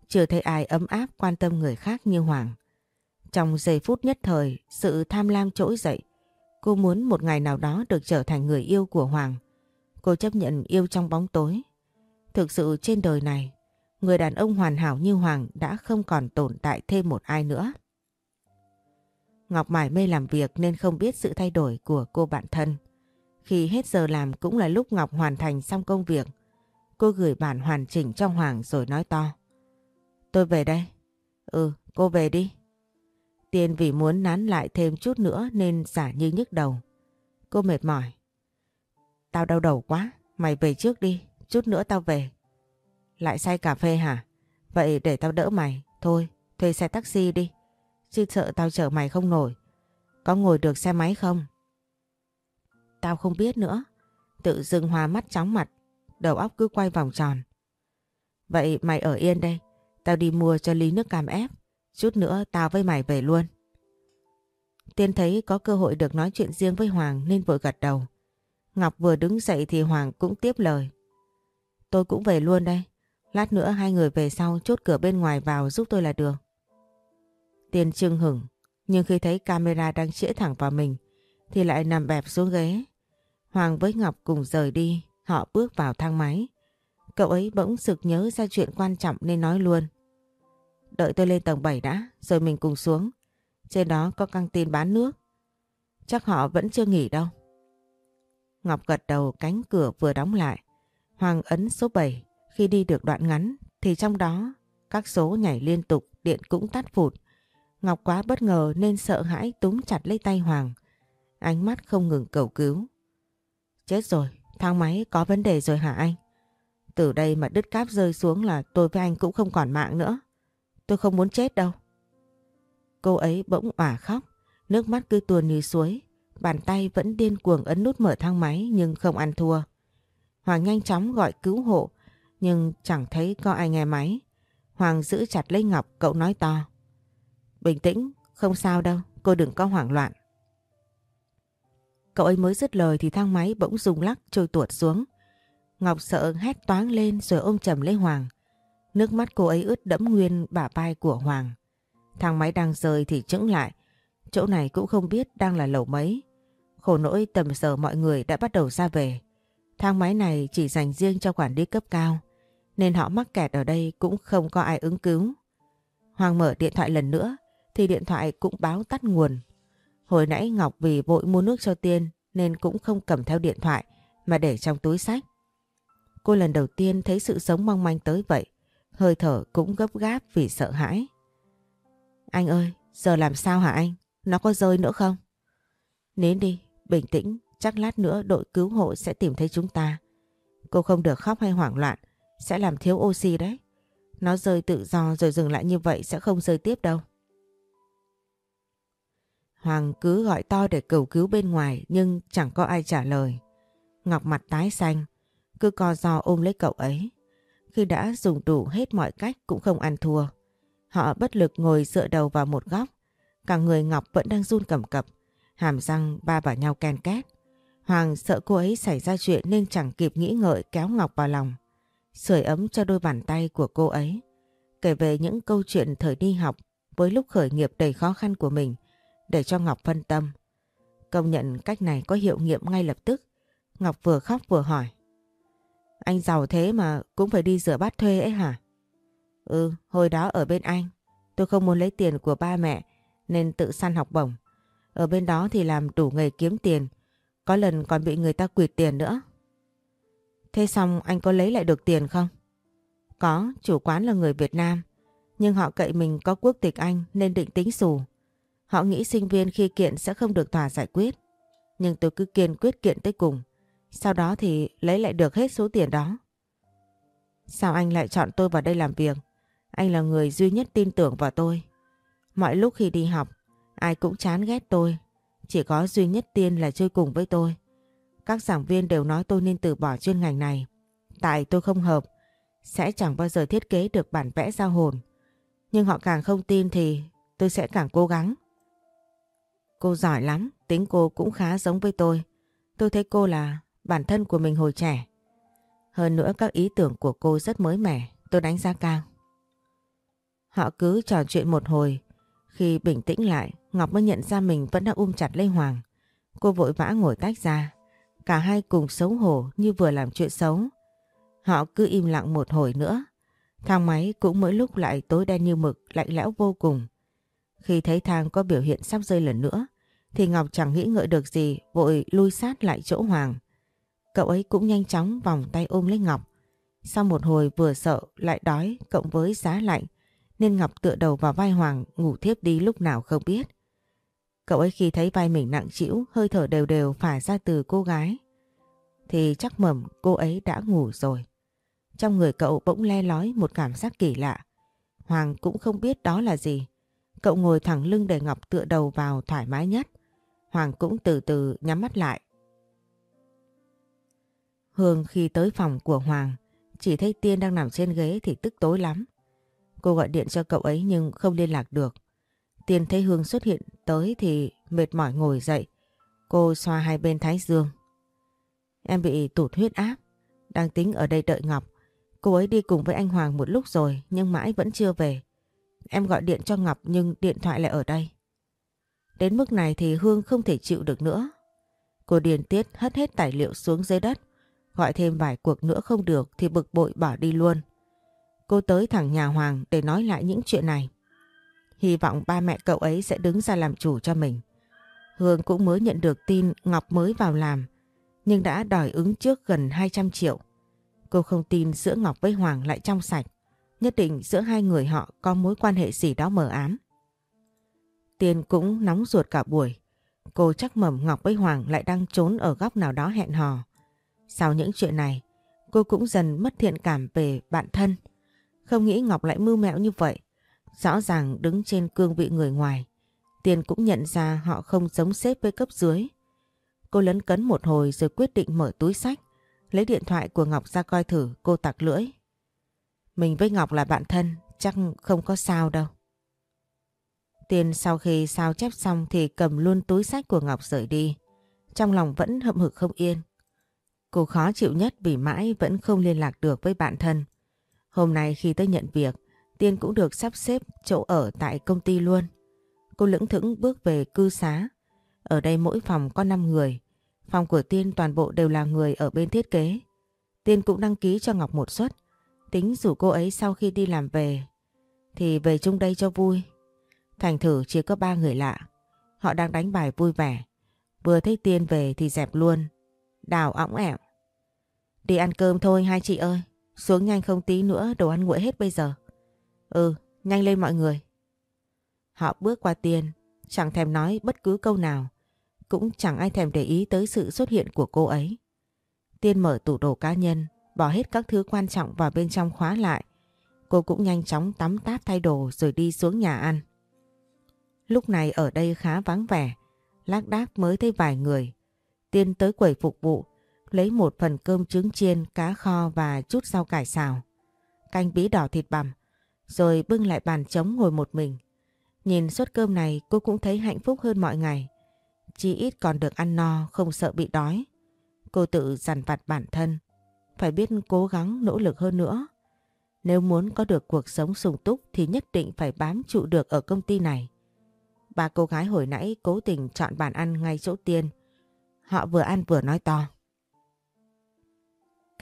Chưa thấy ai ấm áp quan tâm người khác như Hoàng. Trong giây phút nhất thời, sự tham lam trỗi dậy. Cô muốn một ngày nào đó được trở thành người yêu của Hoàng. Cô chấp nhận yêu trong bóng tối. Thực sự trên đời này, người đàn ông hoàn hảo như Hoàng đã không còn tồn tại thêm một ai nữa. Ngọc mải mê làm việc nên không biết sự thay đổi của cô bạn thân. Khi hết giờ làm cũng là lúc Ngọc hoàn thành xong công việc. Cô gửi bản hoàn chỉnh cho Hoàng rồi nói to. Tôi về đây. Ừ, cô về đi. Tiên vì muốn nán lại thêm chút nữa nên giả như nhức đầu. Cô mệt mỏi. Tao đau đầu quá, mày về trước đi, chút nữa tao về. Lại say cà phê hả? Vậy để tao đỡ mày. Thôi, thuê xe taxi đi. Chứ sợ tao chở mày không nổi. Có ngồi được xe máy không? Tao không biết nữa. Tự dưng hoa mắt chóng mặt. Đầu óc cứ quay vòng tròn. Vậy mày ở yên đây. Tao đi mua cho ly nước cam ép. Chút nữa tao với mày về luôn. Tiên thấy có cơ hội được nói chuyện riêng với Hoàng nên vội gật đầu. Ngọc vừa đứng dậy thì Hoàng cũng tiếp lời. Tôi cũng về luôn đây. Lát nữa hai người về sau chốt cửa bên ngoài vào giúp tôi là được. Tiên trưng hửng, nhưng khi thấy camera đang chĩa thẳng vào mình thì lại nằm bẹp xuống ghế. Hoàng với Ngọc cùng rời đi, họ bước vào thang máy. Cậu ấy bỗng sực nhớ ra chuyện quan trọng nên nói luôn. Đợi tôi lên tầng 7 đã, rồi mình cùng xuống. Trên đó có căng tin bán nước. Chắc họ vẫn chưa nghỉ đâu. Ngọc gật đầu cánh cửa vừa đóng lại. Hoàng ấn số 7. Khi đi được đoạn ngắn thì trong đó các số nhảy liên tục, điện cũng tắt phụt. Ngọc quá bất ngờ nên sợ hãi túm chặt lấy tay Hoàng. Ánh mắt không ngừng cầu cứu. Chết rồi, thang máy có vấn đề rồi hả anh? Từ đây mà đứt cáp rơi xuống là tôi với anh cũng không còn mạng nữa. Tôi không muốn chết đâu. Cô ấy bỗng òa khóc, nước mắt cứ tuôn như suối. Bàn tay vẫn điên cuồng ấn nút mở thang máy nhưng không ăn thua. Hoàng nhanh chóng gọi cứu hộ nhưng chẳng thấy có ai nghe máy. Hoàng giữ chặt lấy Ngọc cậu nói to. Bình tĩnh, không sao đâu, cô đừng có hoảng loạn. Cậu ấy mới dứt lời thì thang máy bỗng rung lắc trôi tuột xuống. Ngọc sợ hét toáng lên rồi ôm chầm lấy Hoàng. Nước mắt cô ấy ướt đẫm nguyên bả vai của Hoàng. Thang máy đang rơi thì chững lại. Chỗ này cũng không biết đang là lầu mấy. Khổ nỗi tầm giờ mọi người đã bắt đầu ra về. Thang máy này chỉ dành riêng cho quản lý cấp cao. Nên họ mắc kẹt ở đây cũng không có ai ứng cứu. Hoàng mở điện thoại lần nữa thì điện thoại cũng báo tắt nguồn. Hồi nãy Ngọc vì vội mua nước cho Tiên nên cũng không cầm theo điện thoại mà để trong túi sách. Cô lần đầu tiên thấy sự sống mong manh tới vậy, hơi thở cũng gấp gáp vì sợ hãi. Anh ơi, giờ làm sao hả anh? Nó có rơi nữa không? Nín đi, bình tĩnh, chắc lát nữa đội cứu hộ sẽ tìm thấy chúng ta. Cô không được khóc hay hoảng loạn, sẽ làm thiếu oxy đấy. Nó rơi tự do rồi dừng lại như vậy sẽ không rơi tiếp đâu. Hoàng cứ gọi to để cầu cứu bên ngoài nhưng chẳng có ai trả lời. Ngọc mặt tái xanh, cứ co do ôm lấy cậu ấy. Khi đã dùng đủ hết mọi cách cũng không ăn thua. Họ bất lực ngồi dựa đầu vào một góc. Cả người Ngọc vẫn đang run cầm cập, hàm răng ba vào nhau ken két. Hoàng sợ cô ấy xảy ra chuyện nên chẳng kịp nghĩ ngợi kéo Ngọc vào lòng. Sưởi ấm cho đôi bàn tay của cô ấy. Kể về những câu chuyện thời đi học với lúc khởi nghiệp đầy khó khăn của mình để cho Ngọc phân tâm. Công nhận cách này có hiệu nghiệm ngay lập tức. Ngọc vừa khóc vừa hỏi. Anh giàu thế mà cũng phải đi rửa bát thuê ấy hả? Ừ, hồi đó ở bên anh, tôi không muốn lấy tiền của ba mẹ nên tự săn học bổng. Ở bên đó thì làm đủ nghề kiếm tiền, có lần còn bị người ta quỵt tiền nữa. Thế xong anh có lấy lại được tiền không? Có, chủ quán là người Việt Nam, nhưng họ cậy mình có quốc tịch Anh nên định tính xù. Họ nghĩ sinh viên khi kiện sẽ không được tòa giải quyết. Nhưng tôi cứ kiên quyết kiện tới cùng. Sau đó thì lấy lại được hết số tiền đó. Sao anh lại chọn tôi vào đây làm việc? Anh là người duy nhất tin tưởng vào tôi. Mọi lúc khi đi học, ai cũng chán ghét tôi. Chỉ có duy nhất tiên là chơi cùng với tôi. Các giảng viên đều nói tôi nên từ bỏ chuyên ngành này. Tại tôi không hợp, sẽ chẳng bao giờ thiết kế được bản vẽ giao hồn. Nhưng họ càng không tin thì tôi sẽ càng cố gắng. Cô giỏi lắm, tính cô cũng khá giống với tôi. Tôi thấy cô là bản thân của mình hồi trẻ. Hơn nữa các ý tưởng của cô rất mới mẻ, tôi đánh giá cao. Họ cứ trò chuyện một hồi. Khi bình tĩnh lại, Ngọc mới nhận ra mình vẫn đang ôm chặt Lê Hoàng. Cô vội vã ngồi tách ra. Cả hai cùng xấu hổ như vừa làm chuyện xấu. Họ cứ im lặng một hồi nữa. Thang máy cũng mỗi lúc lại tối đen như mực, lạnh lẽo vô cùng. Khi thấy thang có biểu hiện sắp rơi lần nữa, thì Ngọc chẳng nghĩ ngợi được gì, vội lui sát lại chỗ Hoàng. Cậu ấy cũng nhanh chóng vòng tay ôm lấy Ngọc. Sau một hồi vừa sợ lại đói cộng với giá lạnh, nên Ngọc tựa đầu vào vai Hoàng ngủ thiếp đi lúc nào không biết. Cậu ấy khi thấy vai mình nặng trĩu, hơi thở đều đều phả ra từ cô gái, thì chắc mầm cô ấy đã ngủ rồi. Trong người cậu bỗng le lói một cảm giác kỳ lạ. Hoàng cũng không biết đó là gì. Cậu ngồi thẳng lưng để Ngọc tựa đầu vào thoải mái nhất. Hoàng cũng từ từ nhắm mắt lại. Hương khi tới phòng của Hoàng, chỉ thấy Tiên đang nằm trên ghế thì tức tối lắm. Cô gọi điện cho cậu ấy nhưng không liên lạc được. Tiên thấy Hương xuất hiện tới thì mệt mỏi ngồi dậy. Cô xoa hai bên thái dương. Em bị tụt huyết áp. Đang tính ở đây đợi Ngọc. Cô ấy đi cùng với anh Hoàng một lúc rồi nhưng mãi vẫn chưa về. Em gọi điện cho Ngọc nhưng điện thoại lại ở đây. Đến mức này thì Hương không thể chịu được nữa. Cô điền tiết hất hết tài liệu xuống dưới đất. Gọi thêm vài cuộc nữa không được thì bực bội bỏ đi luôn. Cô tới thẳng nhà Hoàng để nói lại những chuyện này. Hy vọng ba mẹ cậu ấy sẽ đứng ra làm chủ cho mình. Hương cũng mới nhận được tin Ngọc mới vào làm, nhưng đã đòi ứng trước gần 200 triệu. Cô không tin giữa Ngọc với Hoàng lại trong sạch. Nhất định giữa hai người họ có mối quan hệ gì đó mờ ám. Tiên cũng nóng ruột cả buổi. Cô chắc mầm Ngọc với Hoàng lại đang trốn ở góc nào đó hẹn hò. Sau những chuyện này, cô cũng dần mất thiện cảm về bạn thân. Không nghĩ Ngọc lại mưu mẹo như vậy. Rõ ràng đứng trên cương vị người ngoài. Tiền cũng nhận ra họ không giống xếp với cấp dưới. Cô lấn cấn một hồi rồi quyết định mở túi sách. Lấy điện thoại của Ngọc ra coi thử cô tặc lưỡi. Mình với Ngọc là bạn thân, chắc không có sao đâu. Tiền sau khi sao chép xong thì cầm luôn túi sách của Ngọc rời đi. Trong lòng vẫn hậm hực không yên. Cô khó chịu nhất vì mãi vẫn không liên lạc được với bạn thân. Hôm nay khi tới nhận việc, Tiên cũng được sắp xếp chỗ ở tại công ty luôn. Cô lững thững bước về cư xá. Ở đây mỗi phòng có 5 người. Phòng của Tiên toàn bộ đều là người ở bên thiết kế. Tiên cũng đăng ký cho Ngọc một suất. Tính rủ cô ấy sau khi đi làm về thì về chung đây cho vui. Thành thử chỉ có ba người lạ. Họ đang đánh bài vui vẻ. Vừa thấy Tiên về thì dẹp luôn. Đào ỏng ẻo. Đi ăn cơm thôi hai chị ơi. Xuống nhanh không tí nữa đồ ăn nguội hết bây giờ. Ừ, nhanh lên mọi người. Họ bước qua Tiên, chẳng thèm nói bất cứ câu nào. Cũng chẳng ai thèm để ý tới sự xuất hiện của cô ấy. Tiên mở tủ đồ cá nhân, bỏ hết các thứ quan trọng vào bên trong khóa lại. Cô cũng nhanh chóng tắm táp thay đồ rồi đi xuống nhà ăn. Lúc này ở đây khá vắng vẻ, lác đác mới thấy vài người. Tiên tới quầy phục vụ, lấy một phần cơm trứng chiên, cá kho và chút rau cải xào. Canh bí đỏ thịt bằm, rồi bưng lại bàn trống ngồi một mình. Nhìn suất cơm này cô cũng thấy hạnh phúc hơn mọi ngày. Chỉ ít còn được ăn no, không sợ bị đói. Cô tự dằn vặt bản thân, phải biết cố gắng nỗ lực hơn nữa. Nếu muốn có được cuộc sống sung túc thì nhất định phải bám trụ được ở công ty này. Ba cô gái hồi nãy cố tình chọn bàn ăn ngay chỗ tiên. Họ vừa ăn vừa nói to.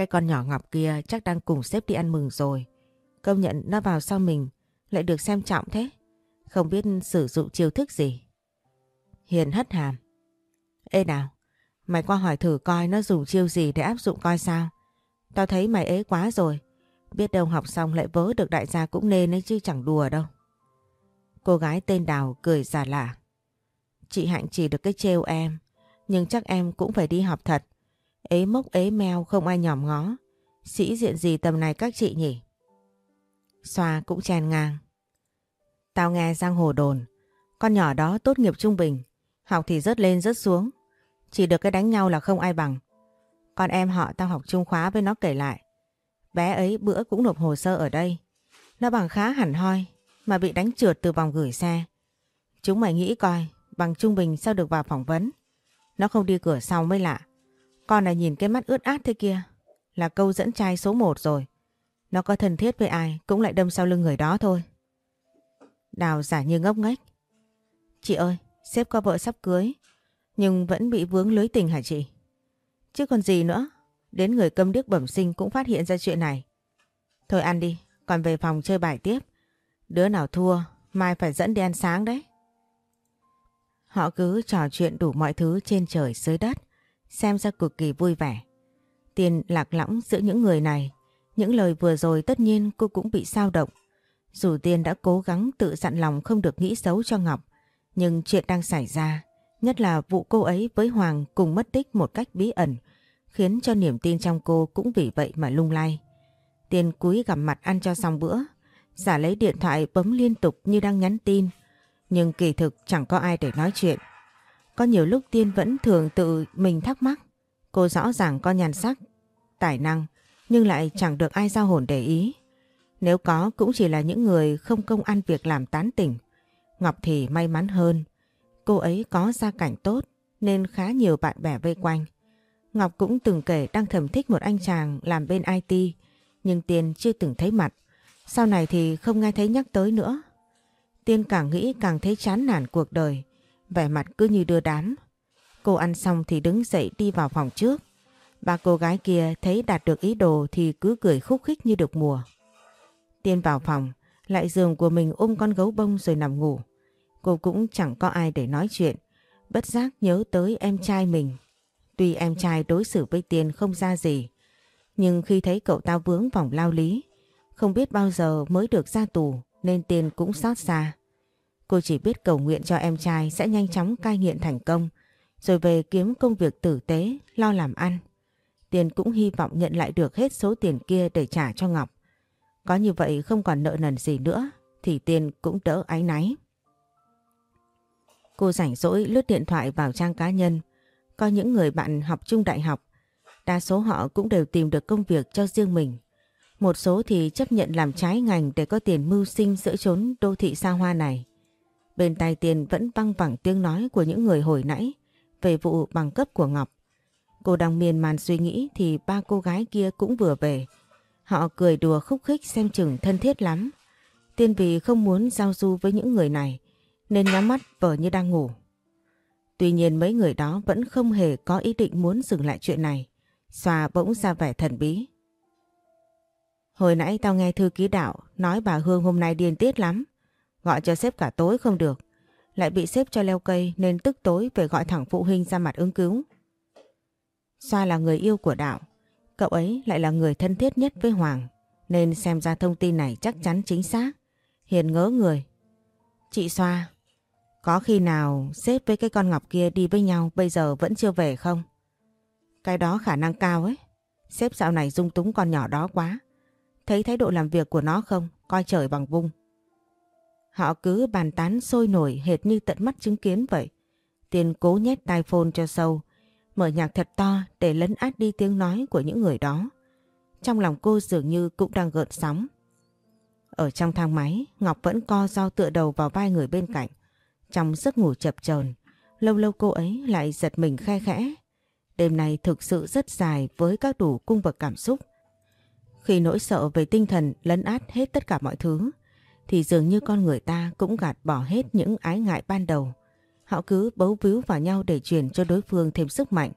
Cái con nhỏ Ngọc kia chắc đang cùng xếp đi ăn mừng rồi. Công nhận nó vào sau mình lại được xem trọng thế. Không biết sử dụng chiêu thức gì. Hiền hất hàm. Ê nào, mày qua hỏi thử coi nó dùng chiêu gì để áp dụng coi sao. Tao thấy mày ế quá rồi. Biết đâu học xong lại vớ được đại gia cũng nên ấy chứ chẳng đùa đâu. Cô gái tên Đào cười giả lạ. Chị Hạnh chỉ được cái trêu em, nhưng chắc em cũng phải đi học thật. Ế mốc ế meo không ai nhòm ngó. Sĩ diện gì tầm này các chị nhỉ? Xoa cũng chèn ngang. Tao nghe giang hồ đồn, con nhỏ đó tốt nghiệp trung bình, học thì rớt lên rớt xuống. Chỉ được cái đánh nhau là không ai bằng, Con em họ tao học trung khóa với nó kể lại. Bé ấy bữa cũng nộp hồ sơ ở đây. Nó bằng khá hẳn hoi mà bị đánh trượt từ vòng gửi xe. Chúng mày nghĩ coi bằng trung bình sao được vào phỏng vấn. Nó không đi cửa sau mới lạ. Con này nhìn cái mắt ướt át thế kia là câu dẫn trai số một rồi. Nó có thân thiết với ai cũng lại đâm sau lưng người đó thôi. Đào giả như ngốc nghếch. Chị ơi, sếp có vợ sắp cưới nhưng vẫn bị vướng lưới tình hả chị? Chứ còn gì nữa, đến người câm điếc bẩm sinh cũng phát hiện ra chuyện này. Thôi ăn đi, còn về phòng chơi bài tiếp. Đứa nào thua, mai phải dẫn đi ăn sáng đấy. Họ cứ trò chuyện đủ mọi thứ trên trời dưới đất, xem ra cực kỳ vui vẻ. Tiền lạc lõng giữa những người này, những lời vừa rồi tất nhiên cô cũng bị sao động. Dù Tiên đã cố gắng tự dặn lòng không được nghĩ xấu cho Ngọc, nhưng chuyện đang xảy ra, nhất là vụ cô ấy với Hoàng cùng mất tích một cách bí ẩn, khiến cho niềm tin trong cô cũng vì vậy mà lung lay. Tiên cúi gặp mặt ăn cho xong bữa, giả lấy điện thoại bấm liên tục như đang nhắn tin, nhưng kỳ thực chẳng có ai để nói chuyện. Có nhiều lúc Tiên vẫn thường tự mình thắc mắc, cô rõ ràng có nhàn sắc, tài năng, nhưng lại chẳng được ai giao hồn để ý. Nếu có cũng chỉ là những người không công ăn việc làm tán tỉnh. Ngọc thì may mắn hơn. Cô ấy có gia cảnh tốt nên khá nhiều bạn bè vây quanh. Ngọc cũng từng kể đang thầm thích một anh chàng làm bên IT nhưng Tiên chưa từng thấy mặt. Sau này thì không nghe thấy nhắc tới nữa. Tiên càng nghĩ càng thấy chán nản cuộc đời. Vẻ mặt cứ như đưa đám. Cô ăn xong thì đứng dậy đi vào phòng trước. Ba cô gái kia thấy đạt được ý đồ thì cứ cười khúc khích như được mùa. Tiên vào phòng, lại giường của mình ôm con gấu bông rồi nằm ngủ. Cô cũng chẳng có ai để nói chuyện. Bất giác nhớ tới em trai mình. Tuy em trai đối xử với Tiên không ra gì, nhưng khi thấy cậu ta vướng vòng lao lý, không biết bao giờ mới được ra tù nên Tiên cũng xót xa. Cô chỉ biết cầu nguyện cho em trai sẽ nhanh chóng cai nghiện thành công, rồi về kiếm công việc tử tế, lo làm ăn. tiền cũng hy vọng nhận lại được hết số tiền kia để trả cho Ngọc. Có như vậy không còn nợ nần gì nữa thì tiền cũng đỡ áy náy. Cô rảnh rỗi lướt điện thoại vào trang cá nhân, có những người bạn học chung đại học. Đa số họ cũng đều tìm được công việc cho riêng mình. Một số thì chấp nhận làm trái ngành để có tiền mưu sinh giữa chốn đô thị xa hoa này. Bên tai tiền vẫn văng vẳng tiếng nói của những người hồi nãy về vụ bằng cấp của Ngọc. Cô đang miên man suy nghĩ thì ba cô gái kia cũng vừa về. Họ cười đùa khúc khích xem chừng thân thiết lắm. Tiên vì không muốn giao du với những người này nên nhắm mắt vờ như đang ngủ. Tuy nhiên mấy người đó vẫn không hề có ý định muốn dừng lại chuyện này. Xòa bỗng ra vẻ thần bí. Hồi nãy tao nghe thư ký đạo nói bà Hương hôm nay điên tiết lắm. Gọi cho sếp cả tối không được. Lại bị sếp cho leo cây nên tức tối về gọi thẳng phụ huynh ra mặt ứng cứu. Xoa là người yêu của đạo. Cậu ấy lại là người thân thiết nhất với Hoàng. Nên xem ra thông tin này chắc chắn chính xác. Hiền ngớ người. Chị Xoa, có khi nào sếp với cái con Ngọc kia đi với nhau bây giờ vẫn chưa về không? Cái đó khả năng cao ấy. Sếp dạo này dung túng con nhỏ đó quá. Thấy thái độ làm việc của nó không? Coi trời bằng vung. Họ cứ bàn tán sôi nổi hệt như tận mắt chứng kiến vậy. Tiên cố nhét tai phone cho sâu. Mở nhạc thật to để lấn át đi tiếng nói của những người đó. Trong lòng cô dường như cũng đang gợn sóng. Ở trong thang máy, Ngọc vẫn co do tựa đầu vào vai người bên cạnh. Trong giấc ngủ chập chờn, lâu lâu cô ấy lại giật mình khe khẽ. Đêm này thực sự rất dài với các đủ cung bậc cảm xúc. Khi nỗi sợ về tinh thần lấn át hết tất cả mọi thứ, thì dường như con người ta cũng gạt bỏ hết những ái ngại ban đầu. Họ cứ bấu víu vào nhau để truyền cho đối phương thêm sức mạnh.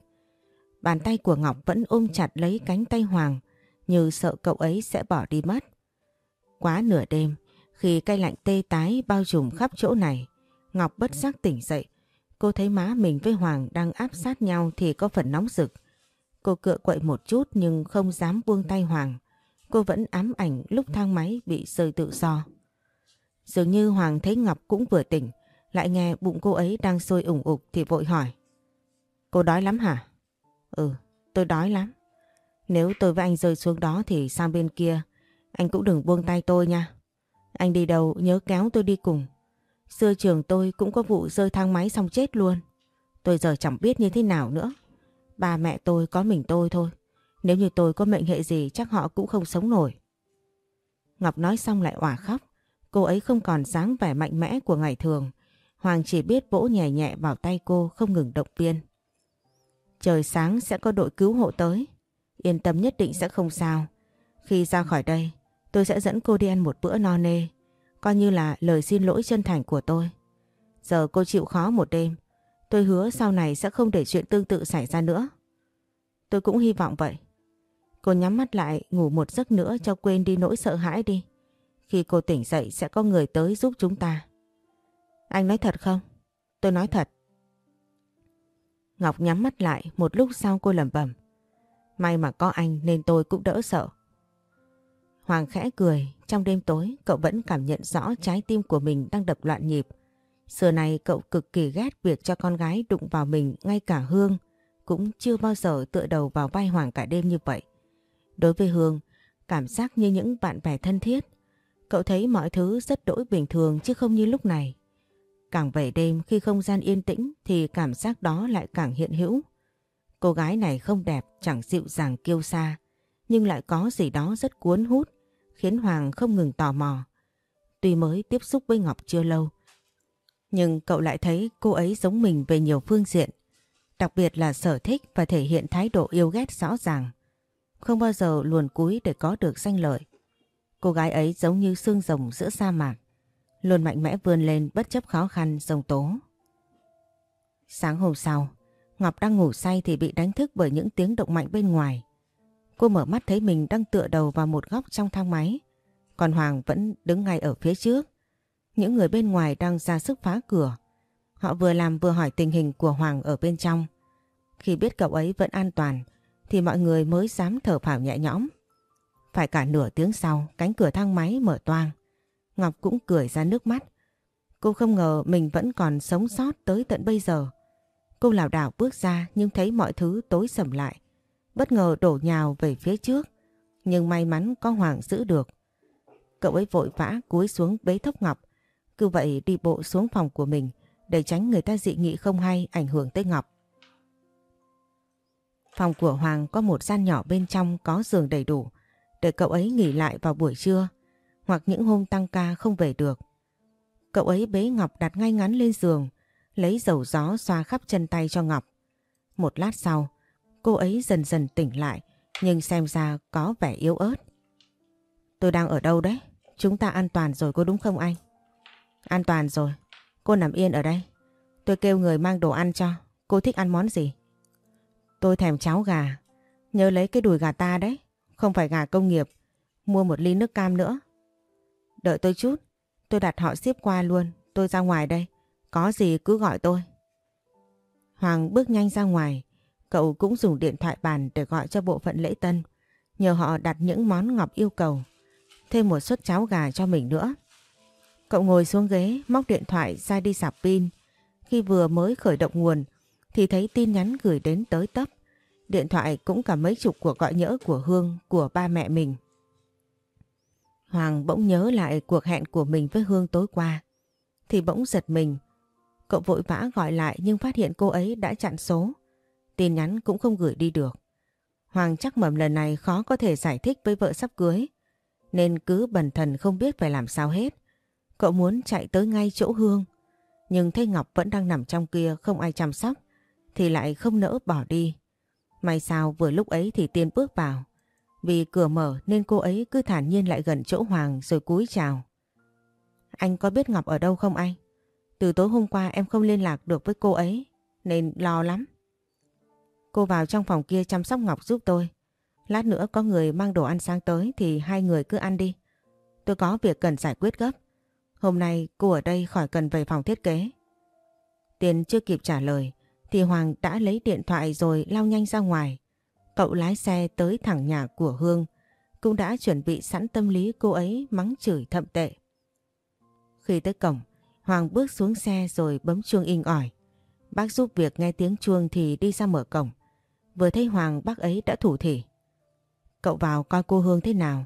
Bàn tay của Ngọc vẫn ôm chặt lấy cánh tay Hoàng, như sợ cậu ấy sẽ bỏ đi mất. Quá nửa đêm, khi cây lạnh tê tái bao trùm khắp chỗ này, Ngọc bất giác tỉnh dậy. Cô thấy má mình với Hoàng đang áp sát nhau thì có phần nóng rực. Cô cựa quậy một chút nhưng không dám buông tay Hoàng. Cô vẫn ám ảnh lúc thang máy bị rơi tự do. Dường như Hoàng thấy Ngọc cũng vừa tỉnh, lại nghe bụng cô ấy đang sôi ủng ục thì vội hỏi. Cô đói lắm hả? Ừ, tôi đói lắm. Nếu tôi với anh rơi xuống đó thì sang bên kia, anh cũng đừng buông tay tôi nha. Anh đi đâu nhớ kéo tôi đi cùng. Xưa trường tôi cũng có vụ rơi thang máy xong chết luôn. Tôi giờ chẳng biết như thế nào nữa. Ba mẹ tôi có mình tôi thôi. Nếu như tôi có mệnh hệ gì chắc họ cũng không sống nổi. Ngọc nói xong lại òa khóc. Cô ấy không còn dáng vẻ mạnh mẽ của ngày thường. Hoàng chỉ biết vỗ nhẹ nhẹ vào tay cô không ngừng động viên. Trời sáng sẽ có đội cứu hộ tới. Yên tâm nhất định sẽ không sao. Khi ra khỏi đây, tôi sẽ dẫn cô đi ăn một bữa no nê. Coi như là lời xin lỗi chân thành của tôi. Giờ cô chịu khó một đêm. Tôi hứa sau này sẽ không để chuyện tương tự xảy ra nữa. Tôi cũng hy vọng vậy. Cô nhắm mắt lại ngủ một giấc nữa cho quên đi nỗi sợ hãi đi. Khi cô tỉnh dậy sẽ có người tới giúp chúng ta. Anh nói thật không? Tôi nói thật. Ngọc nhắm mắt lại một lúc sau cô lẩm bẩm. May mà có anh nên tôi cũng đỡ sợ. Hoàng khẽ cười, trong đêm tối cậu vẫn cảm nhận rõ trái tim của mình đang đập loạn nhịp. Xưa này cậu cực kỳ ghét việc cho con gái đụng vào mình ngay cả Hương cũng chưa bao giờ tựa đầu vào vai Hoàng cả đêm như vậy. Đối với Hương, cảm giác như những bạn bè thân thiết. Cậu thấy mọi thứ rất đỗi bình thường chứ không như lúc này. Càng về đêm khi không gian yên tĩnh thì cảm giác đó lại càng hiện hữu. Cô gái này không đẹp, chẳng dịu dàng kiêu xa, nhưng lại có gì đó rất cuốn hút, khiến Hoàng không ngừng tò mò. Tuy mới tiếp xúc với Ngọc chưa lâu, nhưng cậu lại thấy cô ấy giống mình về nhiều phương diện, đặc biệt là sở thích và thể hiện thái độ yêu ghét rõ ràng. Không bao giờ luồn cúi để có được danh lợi. Cô gái ấy giống như xương rồng giữa sa mạc, luôn mạnh mẽ vươn lên bất chấp khó khăn rồng tố. Sáng hôm sau, Ngọc đang ngủ say thì bị đánh thức bởi những tiếng động mạnh bên ngoài. Cô mở mắt thấy mình đang tựa đầu vào một góc trong thang máy, còn Hoàng vẫn đứng ngay ở phía trước. Những người bên ngoài đang ra sức phá cửa. Họ vừa làm vừa hỏi tình hình của Hoàng ở bên trong. Khi biết cậu ấy vẫn an toàn thì mọi người mới dám thở phào nhẹ nhõm. Phải cả nửa tiếng sau, cánh cửa thang máy mở toang. Ngọc cũng cười ra nước mắt. Cô không ngờ mình vẫn còn sống sót tới tận bây giờ. Cô lảo đảo bước ra nhưng thấy mọi thứ tối sầm lại. Bất ngờ đổ nhào về phía trước. Nhưng may mắn có Hoàng giữ được. Cậu ấy vội vã cúi xuống bế thốc Ngọc. Cứ vậy đi bộ xuống phòng của mình, để tránh người ta dị nghị không hay ảnh hưởng tới Ngọc. Phòng của Hoàng có một gian nhỏ bên trong có giường đầy đủ để cậu ấy nghỉ lại vào buổi trưa hoặc những hôm tăng ca không về được. Cậu ấy bế Ngọc đặt ngay ngắn lên giường lấy dầu gió xoa khắp chân tay cho Ngọc. Một lát sau, cô ấy dần dần tỉnh lại nhưng xem ra có vẻ yếu ớt. Tôi đang ở đâu đấy? Chúng ta an toàn rồi có đúng không anh? An toàn rồi. Cô nằm yên ở đây. Tôi kêu người mang đồ ăn cho. Cô thích ăn món gì? Tôi thèm cháo gà. Nhớ lấy cái đùi gà ta đấy. Không phải gà công nghiệp. Mua một ly nước cam nữa. Đợi tôi chút. Tôi đặt họ ship qua luôn. Tôi ra ngoài đây. Có gì cứ gọi tôi. Hoàng bước nhanh ra ngoài. Cậu cũng dùng điện thoại bàn để gọi cho bộ phận lễ tân. Nhờ họ đặt những món Ngọc yêu cầu. Thêm một suất cháo gà cho mình nữa. Cậu ngồi xuống ghế, móc điện thoại ra đi sạc pin. Khi vừa mới khởi động nguồn, thì thấy tin nhắn gửi đến tới tấp. Điện thoại cũng cả mấy chục cuộc gọi nhỡ của Hương, của ba mẹ mình. Hoàng bỗng nhớ lại cuộc hẹn của mình với Hương tối qua. Thì bỗng giật mình. Cậu vội vã gọi lại nhưng phát hiện cô ấy đã chặn số. Tin nhắn cũng không gửi đi được. Hoàng chắc mầm lần này khó có thể giải thích với vợ sắp cưới. Nên cứ bần thần không biết phải làm sao hết. Cậu muốn chạy tới ngay chỗ Hương. Nhưng thấy Ngọc vẫn đang nằm trong kia không ai chăm sóc. Thì lại không nỡ bỏ đi. May sao vừa lúc ấy thì Tiên bước vào. Vì cửa mở nên cô ấy cứ thản nhiên lại gần chỗ Hoàng rồi cúi chào. Anh có biết Ngọc ở đâu không anh? Từ tối hôm qua em không liên lạc được với cô ấy, nên lo lắm. Cô vào trong phòng kia chăm sóc Ngọc giúp tôi. Lát nữa có người mang đồ ăn sang tới thì hai người cứ ăn đi. Tôi có việc cần giải quyết gấp. Hôm nay cô ở đây khỏi cần về phòng thiết kế. Tiền chưa kịp trả lời thì Hoàng đã lấy điện thoại rồi lao nhanh ra ngoài. Cậu lái xe tới thẳng nhà của Hương cũng đã chuẩn bị sẵn tâm lý cô ấy mắng chửi thậm tệ. Khi tới cổng, Hoàng bước xuống xe rồi bấm chuông inh ỏi. Bác giúp việc nghe tiếng chuông thì đi ra mở cổng. Vừa thấy Hoàng bác ấy đã thủ thỉ. Cậu vào coi cô Hương thế nào.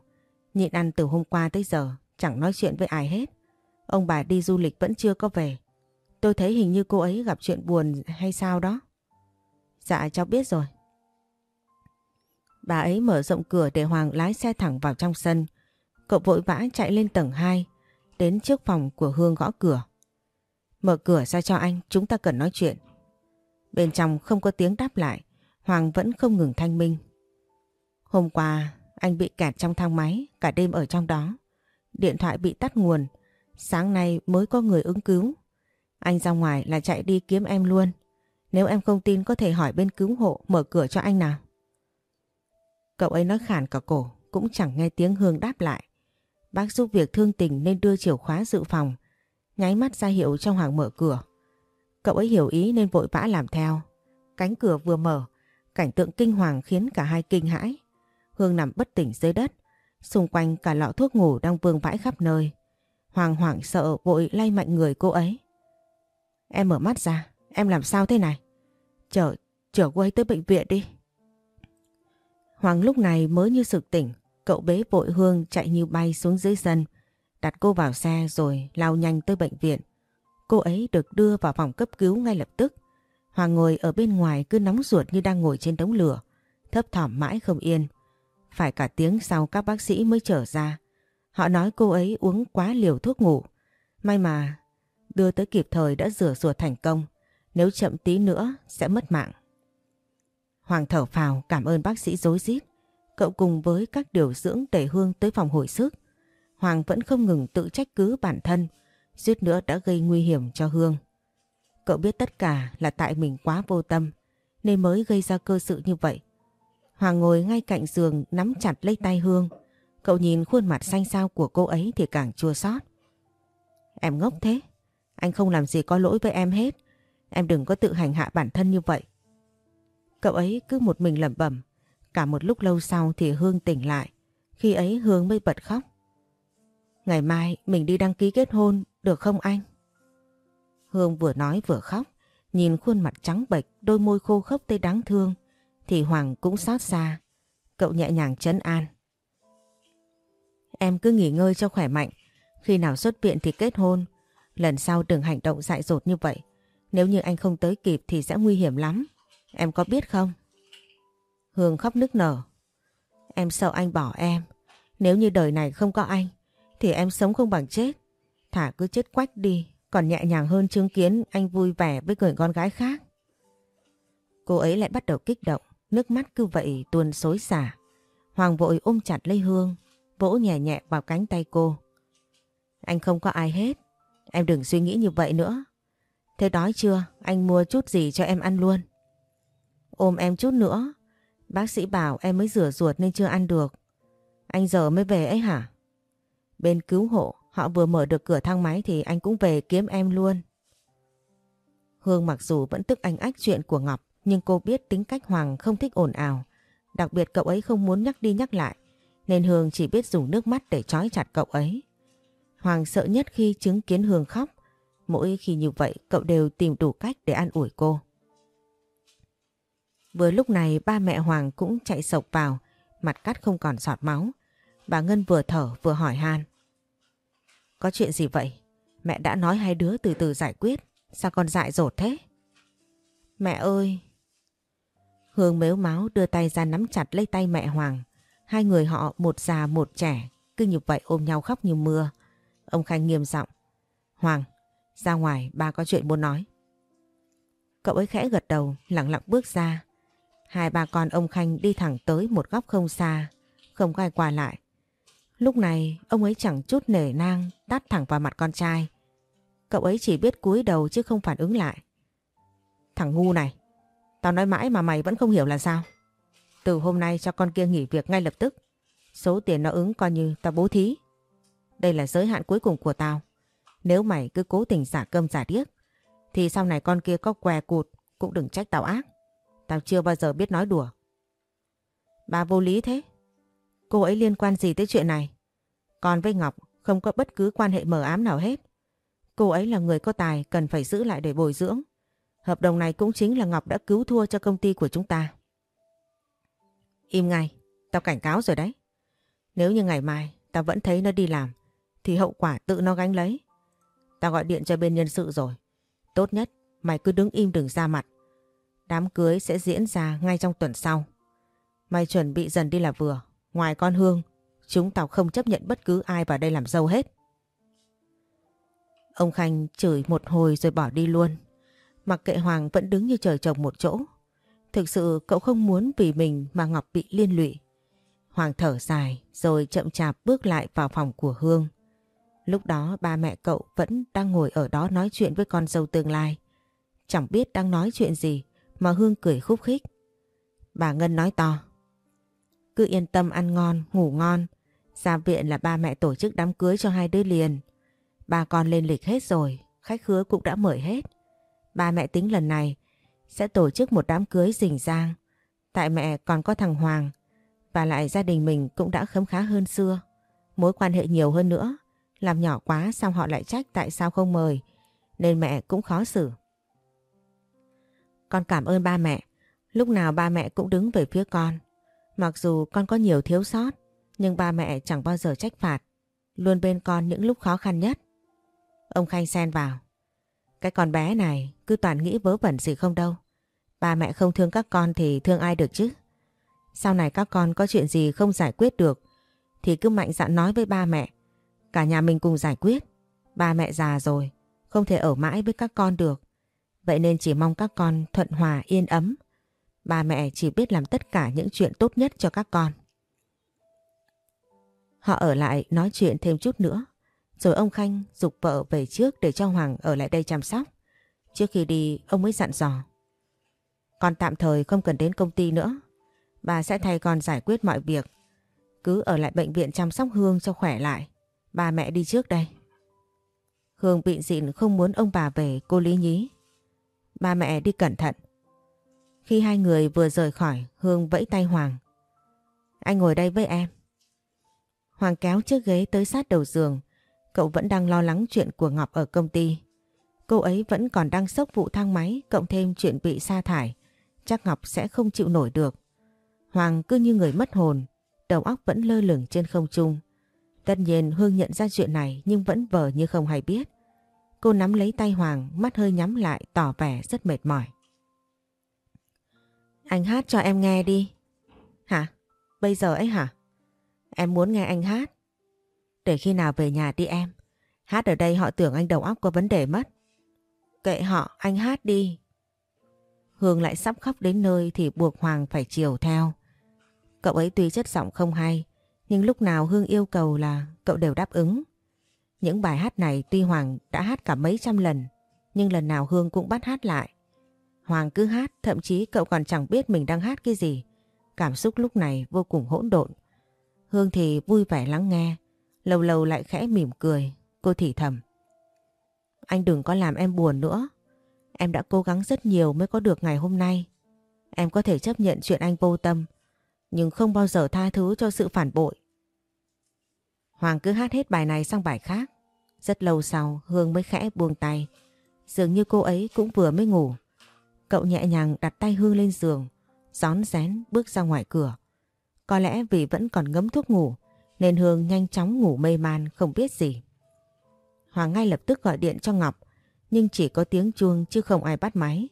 Nhịn ăn từ hôm qua tới giờ, chẳng nói chuyện với ai hết. Ông bà đi du lịch vẫn chưa có về. Tôi thấy hình như cô ấy gặp chuyện buồn hay sao đó. Dạ cháu biết rồi, Bà ấy mở rộng cửa để Hoàng lái xe thẳng vào trong sân. Cậu vội vã chạy lên tầng 2, đến trước phòng của Hương gõ cửa. Mở cửa ra cho anh, chúng ta cần nói chuyện. Bên trong không có tiếng đáp lại, Hoàng vẫn không ngừng thanh minh. Hôm qua, anh bị kẹt trong thang máy, cả đêm ở trong đó. Điện thoại bị tắt nguồn, sáng nay mới có người ứng cứu. Anh ra ngoài là chạy đi kiếm em luôn. Nếu em không tin có thể hỏi bên cứu hộ mở cửa cho anh nào. Cậu ấy nói khàn cả cổ, cũng chẳng nghe tiếng Hương đáp lại. Bác giúp việc thương tình nên đưa chìa khóa dự phòng, nháy mắt ra hiệu cho Hoàng mở cửa. Cậu ấy hiểu ý nên vội vã làm theo. Cánh cửa vừa mở, cảnh tượng kinh hoàng khiến cả hai kinh hãi. Hương nằm bất tỉnh dưới đất, xung quanh cả lọ thuốc ngủ đang vương vãi khắp nơi. Hoàng hoảng sợ vội lay mạnh người cô ấy. Em mở mắt ra, em làm sao thế này? Chở, chở cô ấy tới bệnh viện đi. Hoàng lúc này mới như sực tỉnh, cậu bế vội Hương chạy như bay xuống dưới sân, đặt cô vào xe rồi lao nhanh tới bệnh viện. Cô ấy được đưa vào phòng cấp cứu ngay lập tức. Hoàng ngồi ở bên ngoài cứ nóng ruột như đang ngồi trên đống lửa, thấp thỏm mãi không yên. Phải cả tiếng sau các bác sĩ mới trở ra. Họ nói cô ấy uống quá liều thuốc ngủ. May mà đưa tới kịp thời đã rửa ruột thành công. Nếu chậm tí nữa sẽ mất mạng. Hoàng thở phào cảm ơn bác sĩ dối rít Cậu cùng với các điều dưỡng đẩy Hương tới phòng hồi sức. Hoàng vẫn không ngừng tự trách cứ bản thân, suýt nữa đã gây nguy hiểm cho Hương. Cậu biết tất cả là tại mình quá vô tâm, nên mới gây ra cơ sự như vậy. Hoàng ngồi ngay cạnh giường nắm chặt lấy tay Hương. Cậu nhìn khuôn mặt xanh xao của cô ấy thì càng chua xót. Em ngốc thế, anh không làm gì có lỗi với em hết. Em đừng có tự hành hạ bản thân như vậy. Cậu ấy cứ một mình lẩm bẩm. Cả một lúc lâu sau thì Hương tỉnh lại. Khi ấy Hương mới bật khóc. Ngày mai mình đi đăng ký kết hôn được không anh? Hương vừa nói vừa khóc. Nhìn khuôn mặt trắng bệch, đôi môi khô khốc tê đáng thương. Thì Hoàng cũng xót xa. Cậu nhẹ nhàng chấn an. Em cứ nghỉ ngơi cho khỏe mạnh. Khi nào xuất viện thì kết hôn. Lần sau đừng hành động dại dột như vậy. Nếu như anh không tới kịp thì sẽ nguy hiểm lắm. Em có biết không? Hương khóc nức nở. Em sợ anh bỏ em. Nếu như đời này không có anh, thì em sống không bằng chết. Thả cứ chết quách đi, còn nhẹ nhàng hơn chứng kiến anh vui vẻ với người con gái khác. Cô ấy lại bắt đầu kích động, nước mắt cứ vậy tuôn xối xả. Hoàng vội ôm chặt lấy Hương, vỗ nhẹ nhẹ vào cánh tay cô. Anh không có ai hết, em đừng suy nghĩ như vậy nữa. Thế đói chưa, anh mua chút gì cho em ăn luôn. Ôm em chút nữa. Bác sĩ bảo em mới rửa ruột nên chưa ăn được. Anh giờ mới về ấy hả? Bên cứu hộ họ vừa mở được cửa thang máy thì anh cũng về kiếm em luôn. Hương mặc dù vẫn tức anh ách chuyện của Ngọc nhưng cô biết tính cách Hoàng không thích ồn ào. Đặc biệt cậu ấy không muốn nhắc đi nhắc lại nên Hương chỉ biết dùng nước mắt để trói chặt cậu ấy. Hoàng sợ nhất khi chứng kiến Hương khóc. Mỗi khi như vậy cậu đều tìm đủ cách để an ủi cô. Vừa lúc này ba mẹ Hoàng cũng chạy sộc vào, mặt cắt không còn giọt máu. Bà Ngân vừa thở vừa hỏi han. Có chuyện gì vậy? Mẹ đã nói hai đứa từ từ giải quyết, sao con dại dột thế? Mẹ ơi! Hương mếu máu đưa tay ra nắm chặt lấy tay mẹ Hoàng. Hai người họ một già một trẻ, cứ như vậy ôm nhau khóc như mưa. Ông Khanh nghiêm giọng. Hoàng, ra ngoài ba có chuyện muốn nói. Cậu ấy khẽ gật đầu, lặng lặng bước ra. Hai ba con ông Khanh đi thẳng tới một góc không xa, không có ai qua lại. Lúc này ông ấy chẳng chút nể nang tát thẳng vào mặt con trai. Cậu ấy chỉ biết cúi đầu chứ không phản ứng lại. Thằng ngu này, tao nói mãi mà mày vẫn không hiểu là sao. Từ hôm nay cho con kia nghỉ việc ngay lập tức. Số tiền nó ứng coi như tao bố thí. Đây là giới hạn cuối cùng của tao. Nếu mày cứ cố tình giả cơm giả điếc, thì sau này con kia có què cụt cũng đừng trách tao ác. Tao chưa bao giờ biết nói đùa. Bà vô lý thế. Cô ấy liên quan gì tới chuyện này? con với Ngọc không có bất cứ quan hệ mờ ám nào hết. Cô ấy là người có tài cần phải giữ lại để bồi dưỡng. Hợp đồng này cũng chính là Ngọc đã cứu thua cho công ty của chúng ta. Im ngay, tao cảnh cáo rồi đấy. Nếu như ngày mai tao vẫn thấy nó đi làm thì hậu quả tự nó gánh lấy. Tao gọi điện cho bên nhân sự rồi. Tốt nhất mày cứ đứng im đừng ra mặt. Đám cưới sẽ diễn ra ngay trong tuần sau. Mày chuẩn bị dần đi là vừa. Ngoài con Hương, chúng tao không chấp nhận bất cứ ai vào đây làm dâu hết. Ông Khanh chửi một hồi rồi bỏ đi luôn. Mặc kệ Hoàng vẫn đứng như trời trồng một chỗ. Thực sự cậu không muốn vì mình mà Ngọc bị liên lụy. Hoàng thở dài rồi chậm chạp bước lại vào phòng của Hương. Lúc đó ba mẹ cậu vẫn đang ngồi ở đó nói chuyện với con dâu tương lai. Chẳng biết đang nói chuyện gì mà Hương cười khúc khích. Bà Ngân nói to. Cứ yên tâm ăn ngon, ngủ ngon. Ra viện là ba mẹ tổ chức đám cưới cho hai đứa liền. Ba con lên lịch hết rồi, khách khứa cũng đã mời hết. Ba mẹ tính lần này sẽ tổ chức một đám cưới rình rang. Tại mẹ còn có thằng Hoàng và lại gia đình mình cũng đã khấm khá hơn xưa. Mối quan hệ nhiều hơn nữa. Làm nhỏ quá sao họ lại trách tại sao không mời. Nên mẹ cũng khó xử. Con cảm ơn ba mẹ. Lúc nào ba mẹ cũng đứng về phía con. Mặc dù con có nhiều thiếu sót, nhưng ba mẹ chẳng bao giờ trách phạt. Luôn bên con những lúc khó khăn nhất. Ông Khanh xen vào. Cái con bé này cứ toàn nghĩ vớ vẩn gì không đâu. Ba mẹ không thương các con thì thương ai được chứ. Sau này các con có chuyện gì không giải quyết được thì cứ mạnh dạn nói với ba mẹ. Cả nhà mình cùng giải quyết. Ba mẹ già rồi, không thể ở mãi với các con được. Vậy nên chỉ mong các con thuận hòa yên ấm. Ba mẹ chỉ biết làm tất cả những chuyện tốt nhất cho các con. Họ ở lại nói chuyện thêm chút nữa. Rồi ông Khanh dục vợ về trước để cho Hoàng ở lại đây chăm sóc. Trước khi đi ông mới dặn dò. Con tạm thời không cần đến công ty nữa. Bà sẽ thay con giải quyết mọi việc. Cứ ở lại bệnh viện chăm sóc Hương cho khỏe lại. Ba mẹ đi trước đây. Hương bị dịn không muốn ông bà về cô Lý nhí. Ba mẹ đi cẩn thận. Khi hai người vừa rời khỏi, Hương vẫy tay Hoàng. Anh ngồi đây với em. Hoàng kéo chiếc ghế tới sát đầu giường. Cậu vẫn đang lo lắng chuyện của Ngọc ở công ty. Cô ấy vẫn còn đang sốc vụ thang máy cộng thêm chuyện bị sa thải. Chắc Ngọc sẽ không chịu nổi được. Hoàng cứ như người mất hồn, đầu óc vẫn lơ lửng trên không trung. Tất nhiên Hương nhận ra chuyện này nhưng vẫn vờ như không hay biết. Cô nắm lấy tay Hoàng, mắt hơi nhắm lại tỏ vẻ rất mệt mỏi. Anh hát cho em nghe đi. Hả? Bây giờ ấy hả? Em muốn nghe anh hát. Để khi nào về nhà đi em. Hát ở đây họ tưởng anh đầu óc có vấn đề mất. Kệ họ, anh hát đi. Hương lại sắp khóc đến nơi thì buộc Hoàng phải chiều theo. Cậu ấy tuy chất giọng không hay, nhưng lúc nào Hương yêu cầu là cậu đều đáp ứng. Những bài hát này tuy Hoàng đã hát cả mấy trăm lần, nhưng lần nào Hương cũng bắt hát lại. Hoàng cứ hát, thậm chí cậu còn chẳng biết mình đang hát cái gì. Cảm xúc lúc này vô cùng hỗn độn. Hương thì vui vẻ lắng nghe, lâu lâu lại khẽ mỉm cười, cô thì thầm. Anh đừng có làm em buồn nữa. Em đã cố gắng rất nhiều mới có được ngày hôm nay. Em có thể chấp nhận chuyện anh vô tâm, nhưng không bao giờ tha thứ cho sự phản bội. Hoàng cứ hát hết bài này sang bài khác. Rất lâu sau Hương mới khẽ buông tay. Dường như cô ấy cũng vừa mới ngủ. Cậu nhẹ nhàng đặt tay Hương lên giường, gión rén bước ra ngoài cửa. Có lẽ vì vẫn còn ngấm thuốc ngủ nên Hương nhanh chóng ngủ mê man không biết gì. Hoàng ngay lập tức gọi điện cho Ngọc nhưng chỉ có tiếng chuông chứ không ai bắt máy.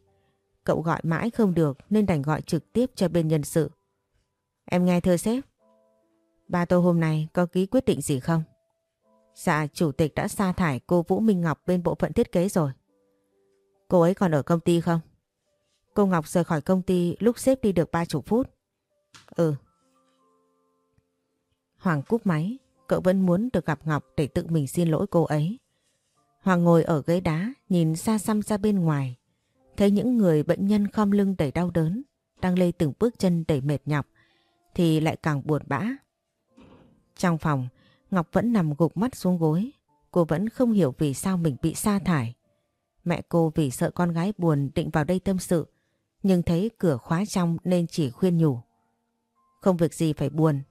Cậu gọi mãi không được nên đành gọi trực tiếp cho bên nhân sự. Em nghe thưa sếp. Ba tôi hôm nay có ký quyết định gì không? Dạ, chủ tịch đã sa thải cô Vũ Minh Ngọc bên bộ phận thiết kế rồi. Cô ấy còn ở công ty không? Cô Ngọc rời khỏi công ty lúc sếp đi được ba chục phút. Ừ. Hoàng cúp máy, cậu vẫn muốn được gặp Ngọc để tự mình xin lỗi cô ấy. Hoàng ngồi ở ghế đá, nhìn xa xăm ra bên ngoài. Thấy những người bệnh nhân khom lưng đầy đau đớn, đang lê từng bước chân đầy mệt nhọc, thì lại càng buồn bã. Trong phòng, Ngọc vẫn nằm gục mắt xuống gối. Cô vẫn không hiểu vì sao mình bị sa thải. Mẹ cô vì sợ con gái buồn định vào đây tâm sự, nhưng thấy cửa khóa trong nên chỉ khuyên nhủ. Không việc gì phải buồn.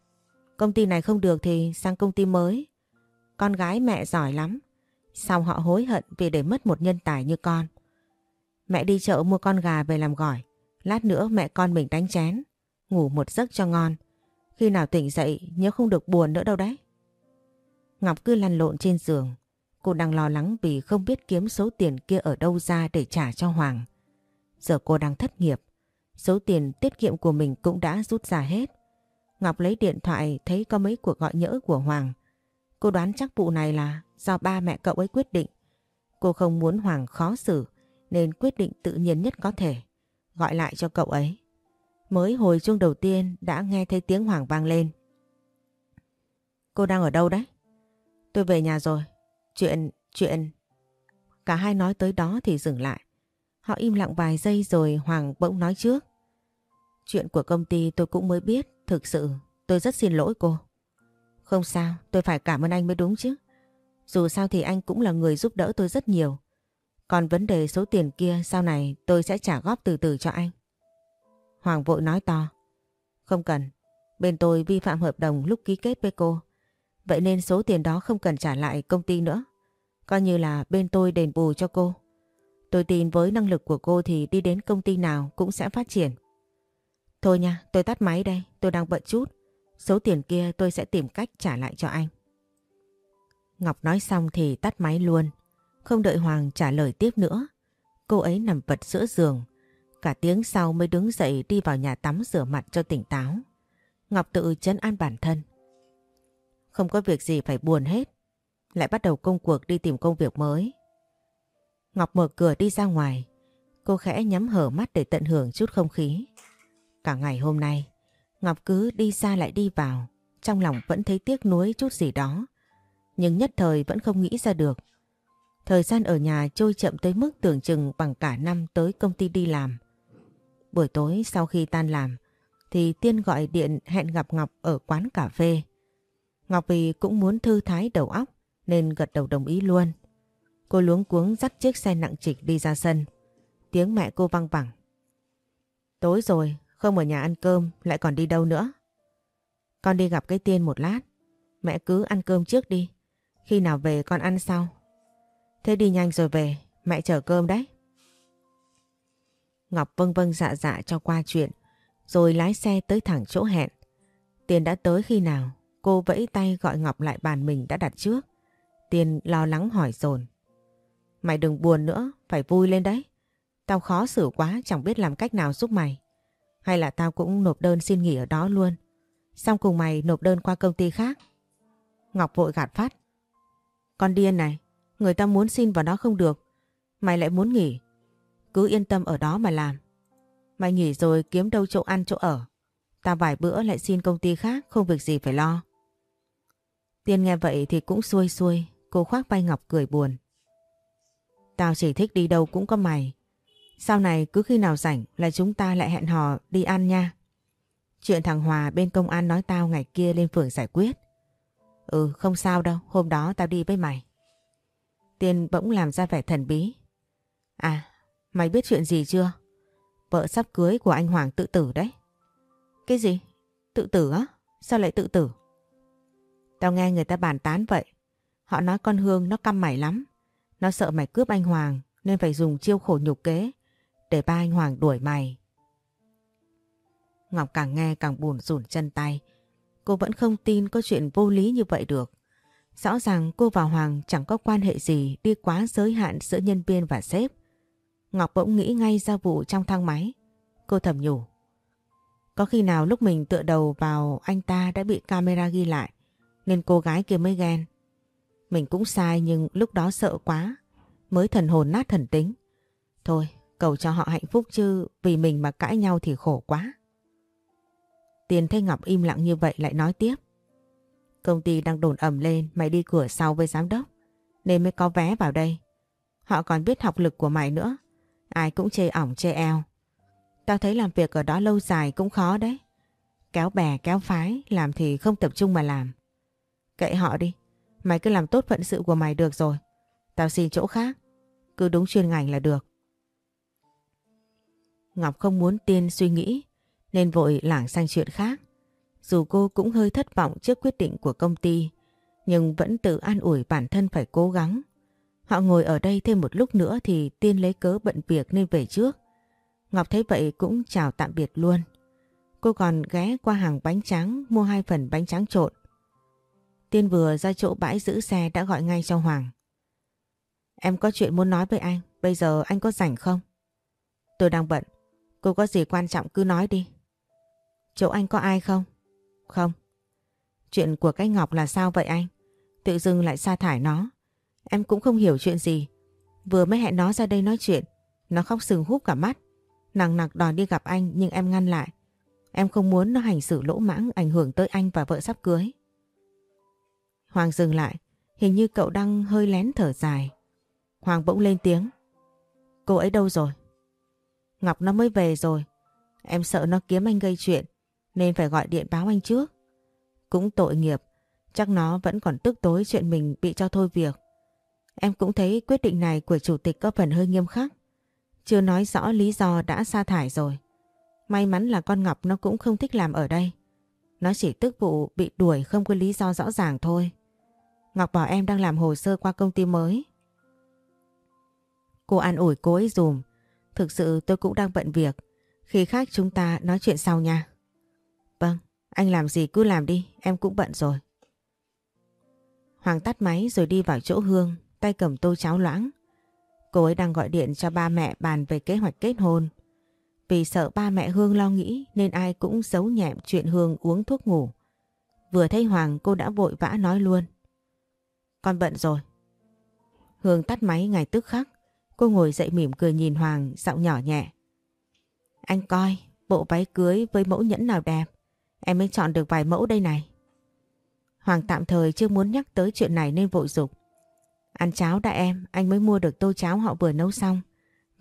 Công ty này không được thì sang công ty mới. Con gái mẹ giỏi lắm. Sao họ hối hận vì để mất một nhân tài như con. Mẹ đi chợ mua con gà về làm gỏi. Lát nữa mẹ con mình đánh chén. Ngủ một giấc cho ngon. Khi nào tỉnh dậy, nhớ không được buồn nữa đâu đấy. Ngọc cứ lăn lộn trên giường. Cô đang lo lắng vì không biết kiếm số tiền kia ở đâu ra để trả cho Hoàng. Giờ cô đang thất nghiệp. Số tiền tiết kiệm của mình cũng đã rút ra hết. Ngọc lấy điện thoại, thấy có mấy cuộc gọi nhỡ của Hoàng. Cô đoán chắc vụ này là do ba mẹ cậu ấy quyết định. Cô không muốn Hoàng khó xử, nên quyết định tự nhiên nhất có thể. Gọi lại cho cậu ấy. Mới hồi chuông đầu tiên đã nghe thấy tiếng Hoàng vang lên. Cô đang ở đâu đấy? Tôi về nhà rồi. Chuyện, chuyện... Cả hai nói tới đó thì dừng lại. Họ im lặng vài giây rồi Hoàng bỗng nói trước. Chuyện của công ty tôi cũng mới biết. Thực sự tôi rất xin lỗi cô. Không sao, tôi phải cảm ơn anh mới đúng chứ. Dù sao thì anh cũng là người giúp đỡ tôi rất nhiều. Còn vấn đề số tiền kia sau này tôi sẽ trả góp từ từ cho anh. Hoàng vội nói to. Không cần, bên tôi vi phạm hợp đồng lúc ký kết với cô. Vậy nên số tiền đó không cần trả lại công ty nữa. Coi như là bên tôi đền bù cho cô. Tôi tin với năng lực của cô thì đi đến công ty nào cũng sẽ phát triển. Thôi nha, tôi tắt máy đây, tôi đang bận chút. Số tiền kia tôi sẽ tìm cách trả lại cho anh. Ngọc nói xong thì tắt máy luôn. Không đợi Hoàng trả lời tiếp nữa. Cô ấy nằm vật giữa giường. Cả tiếng sau mới đứng dậy đi vào nhà tắm rửa mặt cho tỉnh táo. Ngọc tự chấn an bản thân. Không có việc gì phải buồn hết. Lại bắt đầu công cuộc đi tìm công việc mới. Ngọc mở cửa đi ra ngoài. Cô khẽ nhắm hở mắt để tận hưởng chút không khí. Cả ngày hôm nay, Ngọc cứ đi ra lại đi vào. Trong lòng vẫn thấy tiếc nuối chút gì đó. Nhưng nhất thời vẫn không nghĩ ra được. Thời gian ở nhà trôi chậm tới mức tưởng chừng bằng cả năm tới công ty đi làm. Buổi tối sau khi tan làm, thì Tiên gọi điện hẹn gặp Ngọc ở quán cà phê. Ngọc vì cũng muốn thư thái đầu óc nên gật đầu đồng ý luôn. Cô luống cuống dắt chiếc xe nặng trịch đi ra sân. Tiếng mẹ cô văng vẳng. Tối rồi, không ở nhà ăn cơm, lại còn đi đâu nữa? Con đi gặp cái tiên một lát. Mẹ cứ ăn cơm trước đi. Khi nào về con ăn sau. Thế đi nhanh rồi về, mẹ chở cơm đấy. Ngọc vâng vâng dạ dạ cho qua chuyện, rồi lái xe tới thẳng chỗ hẹn. Tiền đã tới khi nào, cô vẫy tay gọi Ngọc lại bàn mình đã đặt trước. Tiền lo lắng hỏi dồn Mày đừng buồn nữa, phải vui lên đấy. Tao khó xử quá, chẳng biết làm cách nào giúp mày. Hay là tao cũng nộp đơn xin nghỉ ở đó luôn. Xong cùng mày nộp đơn qua công ty khác. Ngọc vội gạt phát. Con điên này, người ta muốn xin vào đó không được. Mày lại muốn nghỉ. Cứ yên tâm ở đó mà làm. Mày nghỉ rồi kiếm đâu chỗ ăn chỗ ở. Tao vài bữa lại xin công ty khác không việc gì phải lo. Tiên nghe vậy thì cũng xuôi xuôi. Cô khoác vai Ngọc cười buồn. Tao chỉ thích đi đâu cũng có mày. Sau này cứ khi nào rảnh là chúng ta lại hẹn hò đi ăn nha. Chuyện thằng Hòa bên công an nói tao ngày kia lên phường giải quyết. Ừ không sao đâu, hôm đó tao đi với mày. Tiên bỗng làm ra vẻ thần bí. À, mày biết chuyện gì chưa? Vợ sắp cưới của anh Hoàng tự tử đấy. Cái gì? Tự tử á? Sao lại tự tử? Tao nghe người ta bàn tán vậy. Họ nói con Hương nó căm mày lắm. Nó sợ mày cướp anh Hoàng nên phải dùng chiêu khổ nhục kế để ba anh Hoàng đuổi mày. Ngọc càng nghe càng buồn rủn chân tay. Cô vẫn không tin có chuyện vô lý như vậy được. Rõ ràng cô và Hoàng chẳng có quan hệ gì đi quá giới hạn giữa nhân viên và sếp. Ngọc bỗng nghĩ ngay ra vụ trong thang máy. Cô thầm nhủ. Có khi nào lúc mình tựa đầu vào anh ta đã bị camera ghi lại, nên cô gái kia mới ghen. Mình cũng sai nhưng lúc đó sợ quá, mới thần hồn nát thần tính. Thôi, cầu cho họ hạnh phúc chứ, vì mình mà cãi nhau thì khổ quá. Tiền thấy Ngọc im lặng như vậy lại nói tiếp. Công ty đang đồn ầm lên, mày đi cửa sau với giám đốc, nên mới có vé vào đây. Họ còn biết học lực của mày nữa. Ai cũng chê ỏng chê eo. Tao thấy làm việc ở đó lâu dài cũng khó đấy. Kéo bè, kéo phái, làm thì không tập trung mà làm. Kệ họ đi. Mày cứ làm tốt phận sự của mày được rồi. Tao xin chỗ khác. Cứ đúng chuyên ngành là được. Ngọc không muốn tiên suy nghĩ, nên vội lảng sang chuyện khác. Dù cô cũng hơi thất vọng trước quyết định của công ty, nhưng vẫn tự an ủi bản thân phải cố gắng. Họ ngồi ở đây thêm một lúc nữa thì tiên lấy cớ bận việc nên về trước. Ngọc thấy vậy cũng chào tạm biệt luôn. Cô còn ghé qua hàng bánh tráng mua hai phần bánh tráng trộn. Tiên vừa ra chỗ bãi giữ xe đã gọi ngay cho Hoàng. Em có chuyện muốn nói với anh, bây giờ anh có rảnh không? Tôi đang bận, Cô có gì quan trọng cứ nói đi. Chỗ anh có ai không? Không. Chuyện của cái Ngọc là sao vậy anh? Tự dưng lại sa thải nó. Em cũng không hiểu chuyện gì. Vừa mới hẹn nó ra đây nói chuyện. Nó khóc sừng húp cả mắt. Nặng nặc đòi đi gặp anh nhưng em ngăn lại. Em không muốn nó hành xử lỗ mãng ảnh hưởng tới anh và vợ sắp cưới. Hoàng dừng lại. Hình như cậu đang hơi lén thở dài. Hoàng bỗng lên tiếng. Cô ấy đâu rồi? Ngọc nó mới về rồi. Em sợ nó kiếm anh gây chuyện nên phải gọi điện báo anh trước. Cũng tội nghiệp, chắc nó vẫn còn tức tối chuyện mình bị cho thôi việc. Em cũng thấy quyết định này của chủ tịch có phần hơi nghiêm khắc. Chưa nói rõ lý do đã sa thải rồi. May mắn là con Ngọc nó cũng không thích làm ở đây. Nó chỉ tức vụ bị đuổi không có lý do rõ ràng thôi. Ngọc bảo em đang làm hồ sơ qua công ty mới. Cô an ủi cô ấy dùm. Thực sự tôi cũng đang bận việc. Khi khác chúng ta nói chuyện sau nha. Vâng, anh làm gì cứ làm đi, em cũng bận rồi. Hoàng tắt máy rồi đi vào chỗ Hương, tay cầm tô cháo loãng. Cô ấy đang gọi điện cho ba mẹ bàn về kế hoạch kết hôn. Vì sợ ba mẹ Hương lo nghĩ nên ai cũng giấu nhẹm chuyện Hương uống thuốc ngủ. Vừa thấy Hoàng, cô đã vội vã nói luôn. Con bận rồi. Hương tắt máy ngày tức khắc. Cô ngồi dậy mỉm cười nhìn Hoàng, giọng nhỏ nhẹ. Anh coi, bộ váy cưới với mẫu nhẫn nào đẹp. Em mới chọn được vài mẫu đây này. Hoàng tạm thời chưa muốn nhắc tới chuyện này nên vội dục. Ăn cháo đã em, anh mới mua được tô cháo họ vừa nấu xong.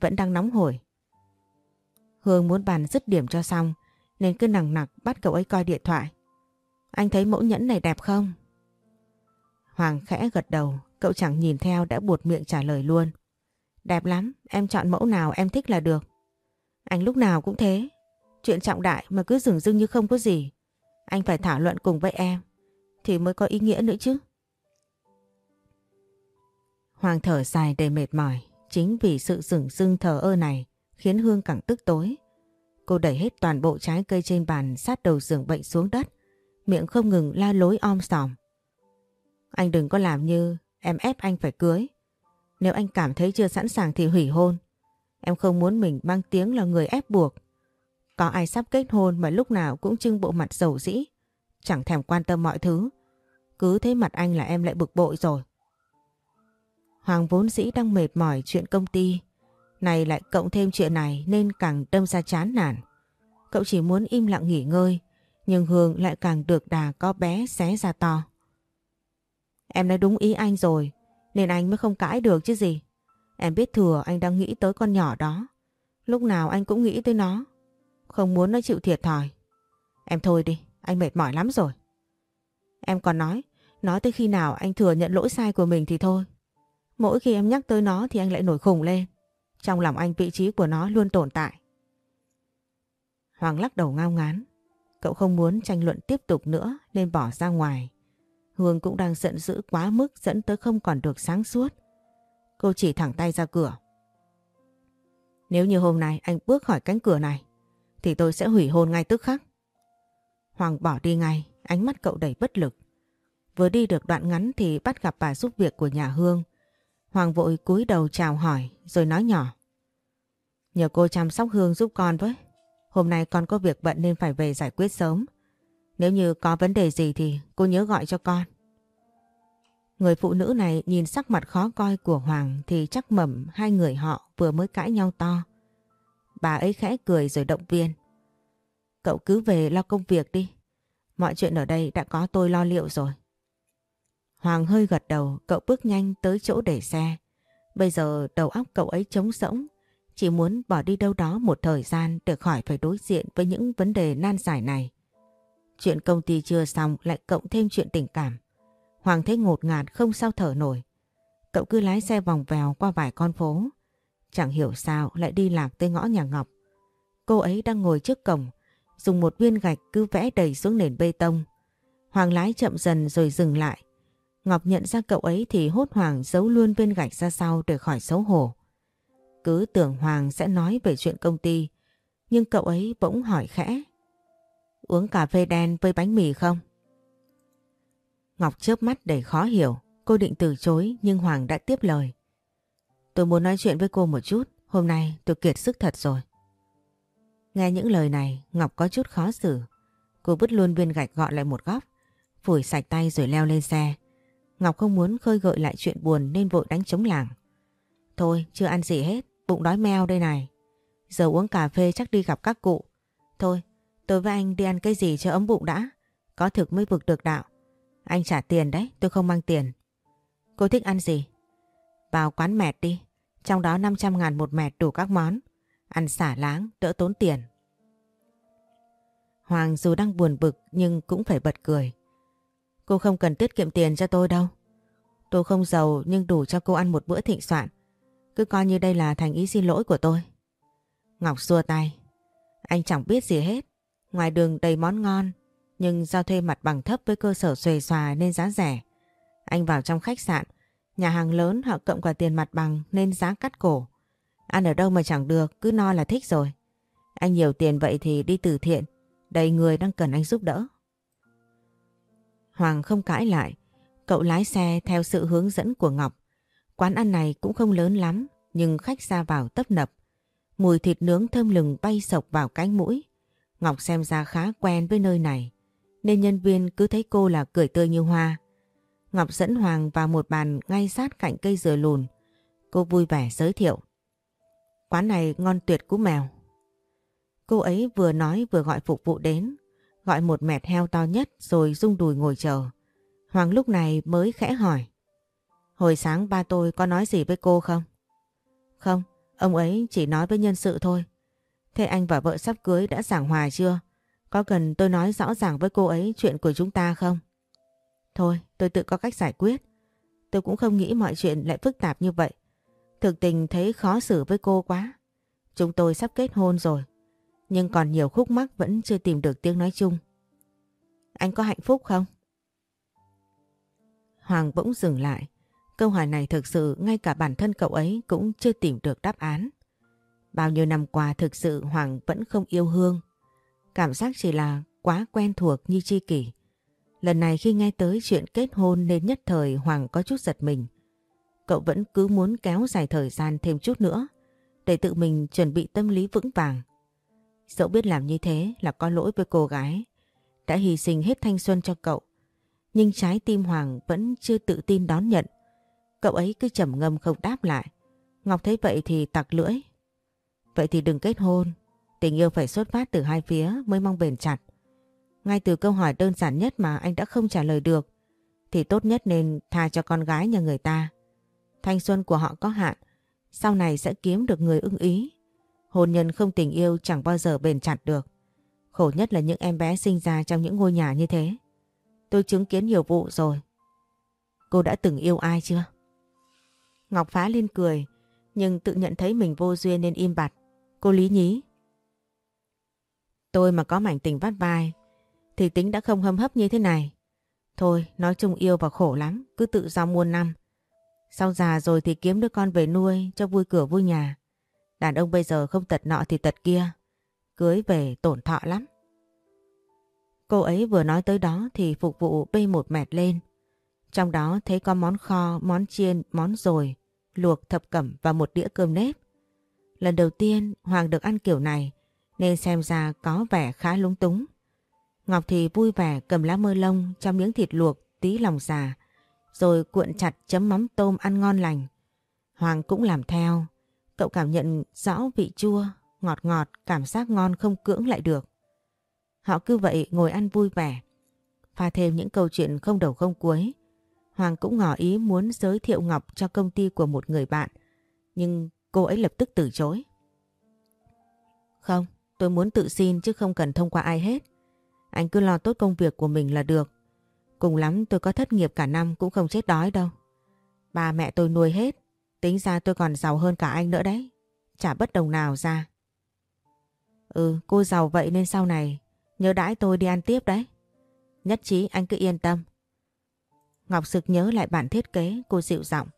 Vẫn đang nóng hổi. Hương muốn bàn dứt điểm cho xong nên cứ nằng nặc bắt cậu ấy coi điện thoại. Anh thấy mẫu nhẫn này đẹp không? Hoàng khẽ gật đầu, cậu chẳng nhìn theo đã buột miệng trả lời luôn. Đẹp lắm, em chọn mẫu nào em thích là được. Anh lúc nào cũng thế. Chuyện trọng đại mà cứ dừng dưng như không có gì. Anh phải thảo luận cùng với em. Thì mới có ý nghĩa nữa chứ. Hoàng thở dài đầy mệt mỏi. Chính vì sự dừng dưng thờ ơ này khiến Hương càng tức tối. Cô đẩy hết toàn bộ trái cây trên bàn, sát đầu giường bệnh xuống đất. Miệng không ngừng la lối om sòm. Anh đừng có làm như em ép anh phải cưới. Nếu anh cảm thấy chưa sẵn sàng thì hủy hôn. Em không muốn mình mang tiếng là người ép buộc. Có ai sắp kết hôn mà lúc nào cũng trưng bộ mặt dầu dĩ. Chẳng thèm quan tâm mọi thứ. Cứ thấy mặt anh là em lại bực bội rồi. Hoàng vốn dĩ đang mệt mỏi chuyện công ty. Này lại cộng thêm chuyện này nên càng đâm ra chán nản. Cậu chỉ muốn im lặng nghỉ ngơi. Nhưng Hương lại càng được đà có bé xé ra to. Em nói đúng ý anh rồi. Nên anh mới không cãi được chứ gì. Em biết thừa anh đang nghĩ tới con nhỏ đó. Lúc nào anh cũng nghĩ tới nó. Không muốn nó chịu thiệt thòi. Em thôi đi, anh mệt mỏi lắm rồi. Em còn nói, nói tới khi nào anh thừa nhận lỗi sai của mình thì thôi. Mỗi khi em nhắc tới nó thì anh lại nổi khùng lên. Trong lòng anh vị trí của nó luôn tồn tại. Hoàng lắc đầu ngao ngán. Cậu không muốn tranh luận tiếp tục nữa nên bỏ ra ngoài. Hương cũng đang giận dữ quá mức dẫn tới không còn được sáng suốt. Cô chỉ thẳng tay ra cửa. Nếu như hôm nay anh bước khỏi cánh cửa này thì tôi sẽ hủy hôn ngay tức khắc. Hoàng bỏ đi ngay, ánh mắt cậu đầy bất lực. Vừa đi được đoạn ngắn thì bắt gặp bà giúp việc của nhà Hương. Hoàng vội cúi đầu chào hỏi, rồi nói nhỏ. Nhờ cô chăm sóc Hương giúp con với. Hôm nay con có việc bận nên phải về giải quyết sớm. Nếu như có vấn đề gì thì cô nhớ gọi cho con. Người phụ nữ này nhìn sắc mặt khó coi của Hoàng thì chắc mẩm hai người họ vừa mới cãi nhau to. Bà ấy khẽ cười rồi động viên. Cậu cứ về lo công việc đi. Mọi chuyện ở đây đã có tôi lo liệu rồi. Hoàng hơi gật đầu, cậu bước nhanh tới chỗ để xe. Bây giờ đầu óc cậu ấy trống rỗng, chỉ muốn bỏ đi đâu đó một thời gian để khỏi phải đối diện với những vấn đề nan giải này. Chuyện công ty chưa xong lại cộng thêm chuyện tình cảm. Hoàng thấy ngột ngạt không sao thở nổi. Cậu cứ lái xe vòng vèo qua vài con phố. Chẳng hiểu sao lại đi lạc tới ngõ nhà Ngọc. Cô ấy đang ngồi trước cổng, dùng một viên gạch cứ vẽ đầy xuống nền bê tông. Hoàng lái chậm dần rồi dừng lại. Ngọc nhận ra cậu ấy thì hốt hoảng giấu luôn viên gạch ra sau để khỏi xấu hổ. Cứ tưởng Hoàng sẽ nói về chuyện công ty, nhưng cậu ấy bỗng hỏi khẽ. Uống cà phê đen với bánh mì không? Ngọc chớp mắt đầy khó hiểu. Cô định từ chối nhưng Hoàng đã tiếp lời. Tôi muốn nói chuyện với cô một chút. Hôm nay tôi kiệt sức thật rồi. Nghe những lời này Ngọc có chút khó xử. Cô vứt luôn viên gạch gọn lại một góc, phủi sạch tay rồi leo lên xe. Ngọc không muốn khơi gợi lại chuyện buồn nên vội đánh chống làng. Thôi chưa ăn gì hết, bụng đói meo đây này. Giờ uống cà phê chắc đi gặp các cụ. Thôi, tôi với anh đi ăn cái gì cho ấm bụng đã. Có thực mới vực được đạo. Anh trả tiền đấy, tôi không mang tiền. Cô thích ăn gì? Vào quán mẹt đi. Trong đó 500 ngàn một mẹt đủ các món. Ăn xả láng, đỡ tốn tiền. Hoàng dù đang buồn bực nhưng cũng phải bật cười. Cô không cần tiết kiệm tiền cho tôi đâu. Tôi không giàu nhưng đủ cho cô ăn một bữa thịnh soạn. Cứ coi như đây là thành ý xin lỗi của tôi. Ngọc xua tay. Anh chẳng biết gì hết. Ngoài đường đầy món ngon. Nhưng do thuê mặt bằng thấp với cơ sở xuề xòa nên giá rẻ. Anh vào trong khách sạn. Nhà hàng lớn họ cộng cả tiền mặt bằng nên giá cắt cổ. Ăn ở đâu mà chẳng được, cứ no là thích rồi. Anh nhiều tiền vậy thì đi từ thiện. Đầy người đang cần anh giúp đỡ. Hoàng không cãi lại. Cậu lái xe theo sự hướng dẫn của Ngọc. Quán ăn này cũng không lớn lắm, nhưng khách ra vào tấp nập. Mùi thịt nướng thơm lừng bay sộc vào cánh mũi. Ngọc xem ra khá quen với nơi này, nên nhân viên cứ thấy cô là cười tươi như hoa. Ngọc dẫn Hoàng vào một bàn ngay sát cạnh cây dừa lùn. Cô vui vẻ giới thiệu. Quán này ngon tuyệt cú mèo. Cô ấy vừa nói vừa gọi phục vụ đến, gọi một mẹt heo to nhất rồi rung đùi ngồi chờ. Hoàng lúc này mới khẽ hỏi. Hồi sáng ba tôi có nói gì với cô không? Không, ông ấy chỉ nói với nhân sự thôi. Thế anh và vợ sắp cưới đã giảng hòa chưa? Có cần tôi nói rõ ràng với cô ấy chuyện của chúng ta không? Thôi, tôi tự có cách giải quyết. Tôi cũng không nghĩ mọi chuyện lại phức tạp như vậy. Thực tình thấy khó xử với cô quá. Chúng tôi sắp kết hôn rồi. Nhưng còn nhiều khúc mắc vẫn chưa tìm được tiếng nói chung. Anh có hạnh phúc không? Hoàng bỗng dừng lại. Câu hỏi này thực sự ngay cả bản thân cậu ấy cũng chưa tìm được đáp án. Bao nhiêu năm qua thực sự Hoàng vẫn không yêu Hương. Cảm giác chỉ là quá quen thuộc như chi kỷ. Lần này khi nghe tới chuyện kết hôn nên nhất thời Hoàng có chút giật mình. Cậu vẫn cứ muốn kéo dài thời gian thêm chút nữa để tự mình chuẩn bị tâm lý vững vàng. Dẫu biết làm như thế là có lỗi với cô gái đã hy sinh hết thanh xuân cho cậu. Nhưng trái tim Hoàng vẫn chưa tự tin đón nhận. Cậu ấy cứ trầm ngâm không đáp lại. Ngọc thấy vậy thì tặc lưỡi. Vậy thì đừng kết hôn. Tình yêu phải xuất phát từ hai phía mới mong bền chặt. Ngay từ câu hỏi đơn giản nhất mà anh đã không trả lời được thì tốt nhất nên tha cho con gái nhà người ta. Thanh xuân của họ có hạn, sau này sẽ kiếm được người ưng ý. Hôn nhân không tình yêu chẳng bao giờ bền chặt được. Khổ nhất là những em bé sinh ra trong những ngôi nhà như thế. Tôi chứng kiến nhiều vụ rồi. Cô đã từng yêu ai chưa? Ngọc phá lên cười, nhưng tự nhận thấy mình vô duyên nên im bặt. Cô lý nhí. Tôi mà có mảnh tình vắt vai, thì tính đã không hâm hấp như thế này. Thôi, nói chung yêu và khổ lắm, cứ tự do muôn năm. Sau già rồi thì kiếm đứa con về nuôi cho vui cửa vui nhà. Đàn ông bây giờ không tật nọ thì tật kia. Cưới về tổn thọ lắm. Cô ấy vừa nói tới đó thì phục vụ bê một mẹt lên. Trong đó thấy có món kho, món chiên, món rồi, luộc thập cẩm và một đĩa cơm nếp. Lần đầu tiên Hoàng được ăn kiểu này nên xem ra có vẻ khá lúng túng. Ngọc thì vui vẻ cầm lá mơ lông cho miếng thịt luộc tí lòng già rồi cuộn chặt chấm mắm tôm ăn ngon lành. Hoàng cũng làm theo. Cậu cảm nhận rõ vị chua, ngọt ngọt, cảm giác ngon không cưỡng lại được. Họ cứ vậy ngồi ăn vui vẻ. Pha thêm những câu chuyện không đầu không cuối. Hoàng cũng ngỏ ý muốn giới thiệu Ngọc cho công ty của một người bạn. Nhưng cô ấy lập tức từ chối. Không, tôi muốn tự xin chứ không cần thông qua ai hết. Anh cứ lo tốt công việc của mình là được. Cùng lắm tôi có thất nghiệp cả năm cũng không chết đói đâu. Ba mẹ tôi nuôi hết. Tính ra tôi còn giàu hơn cả anh nữa đấy. Chả bất đồng nào ra. Ừ, cô giàu vậy nên sau này nhớ đãi tôi đi ăn tiếp đấy. Nhất trí anh cứ yên tâm. Ngọc Sực nhớ lại bản thiết kế, cô dịu giọng.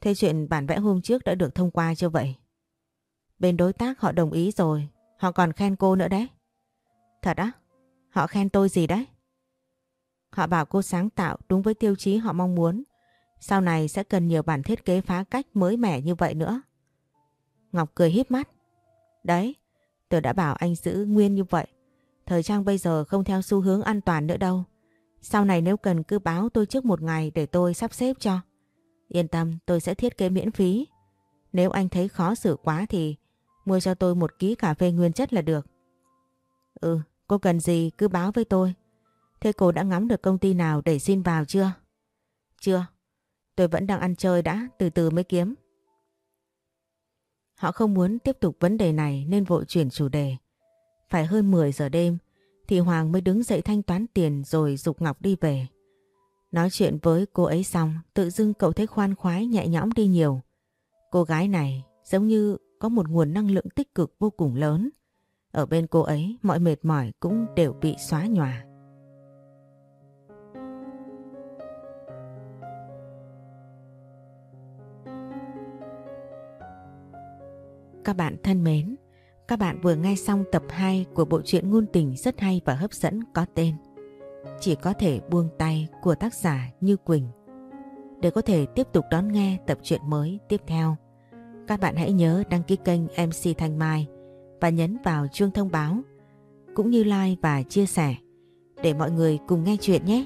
Thế chuyện bản vẽ hôm trước đã được thông qua chưa vậy? Bên đối tác họ đồng ý rồi, họ còn khen cô nữa đấy. Thật á? Họ khen tôi gì đấy? Họ bảo cô sáng tạo đúng với tiêu chí họ mong muốn. Sau này sẽ cần nhiều bản thiết kế phá cách mới mẻ như vậy nữa. Ngọc cười híp mắt. Đấy, Tôi đã bảo anh giữ nguyên như vậy. Thời trang bây giờ không theo xu hướng an toàn nữa đâu. Sau này nếu cần cứ báo tôi trước một ngày để tôi sắp xếp cho. Yên tâm tôi sẽ thiết kế miễn phí. Nếu anh thấy khó xử quá thì mua cho tôi một ký cà phê nguyên chất là được. Ừ, cô cần gì cứ báo với tôi. Thế cô đã ngắm được công ty nào để xin vào chưa? Chưa, tôi vẫn đang ăn chơi đã, từ từ mới kiếm. Họ không muốn tiếp tục vấn đề này nên vội chuyển chủ đề. Phải hơn 10 giờ đêm thì Hoàng mới đứng dậy thanh toán tiền rồi dục Ngọc đi về. Nói chuyện với cô ấy xong, tự dưng cậu thấy khoan khoái nhẹ nhõm đi nhiều. Cô gái này giống như có một nguồn năng lượng tích cực vô cùng lớn. Ở bên cô ấy, mọi mệt mỏi cũng đều bị xóa nhòa. Các bạn thân mến, các bạn vừa nghe xong tập 2 của bộ truyện ngôn tình rất hay và hấp dẫn có tên Chỉ có thể buông tay của tác giả Như Quỳnh. Để có thể tiếp tục đón nghe tập truyện mới tiếp theo, các bạn hãy nhớ đăng ký kênh MC Thanh Mai và nhấn vào chuông thông báo, cũng như like và chia sẻ để mọi người cùng nghe chuyện nhé.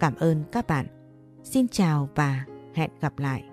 Cảm ơn các bạn. Xin chào và hẹn gặp lại.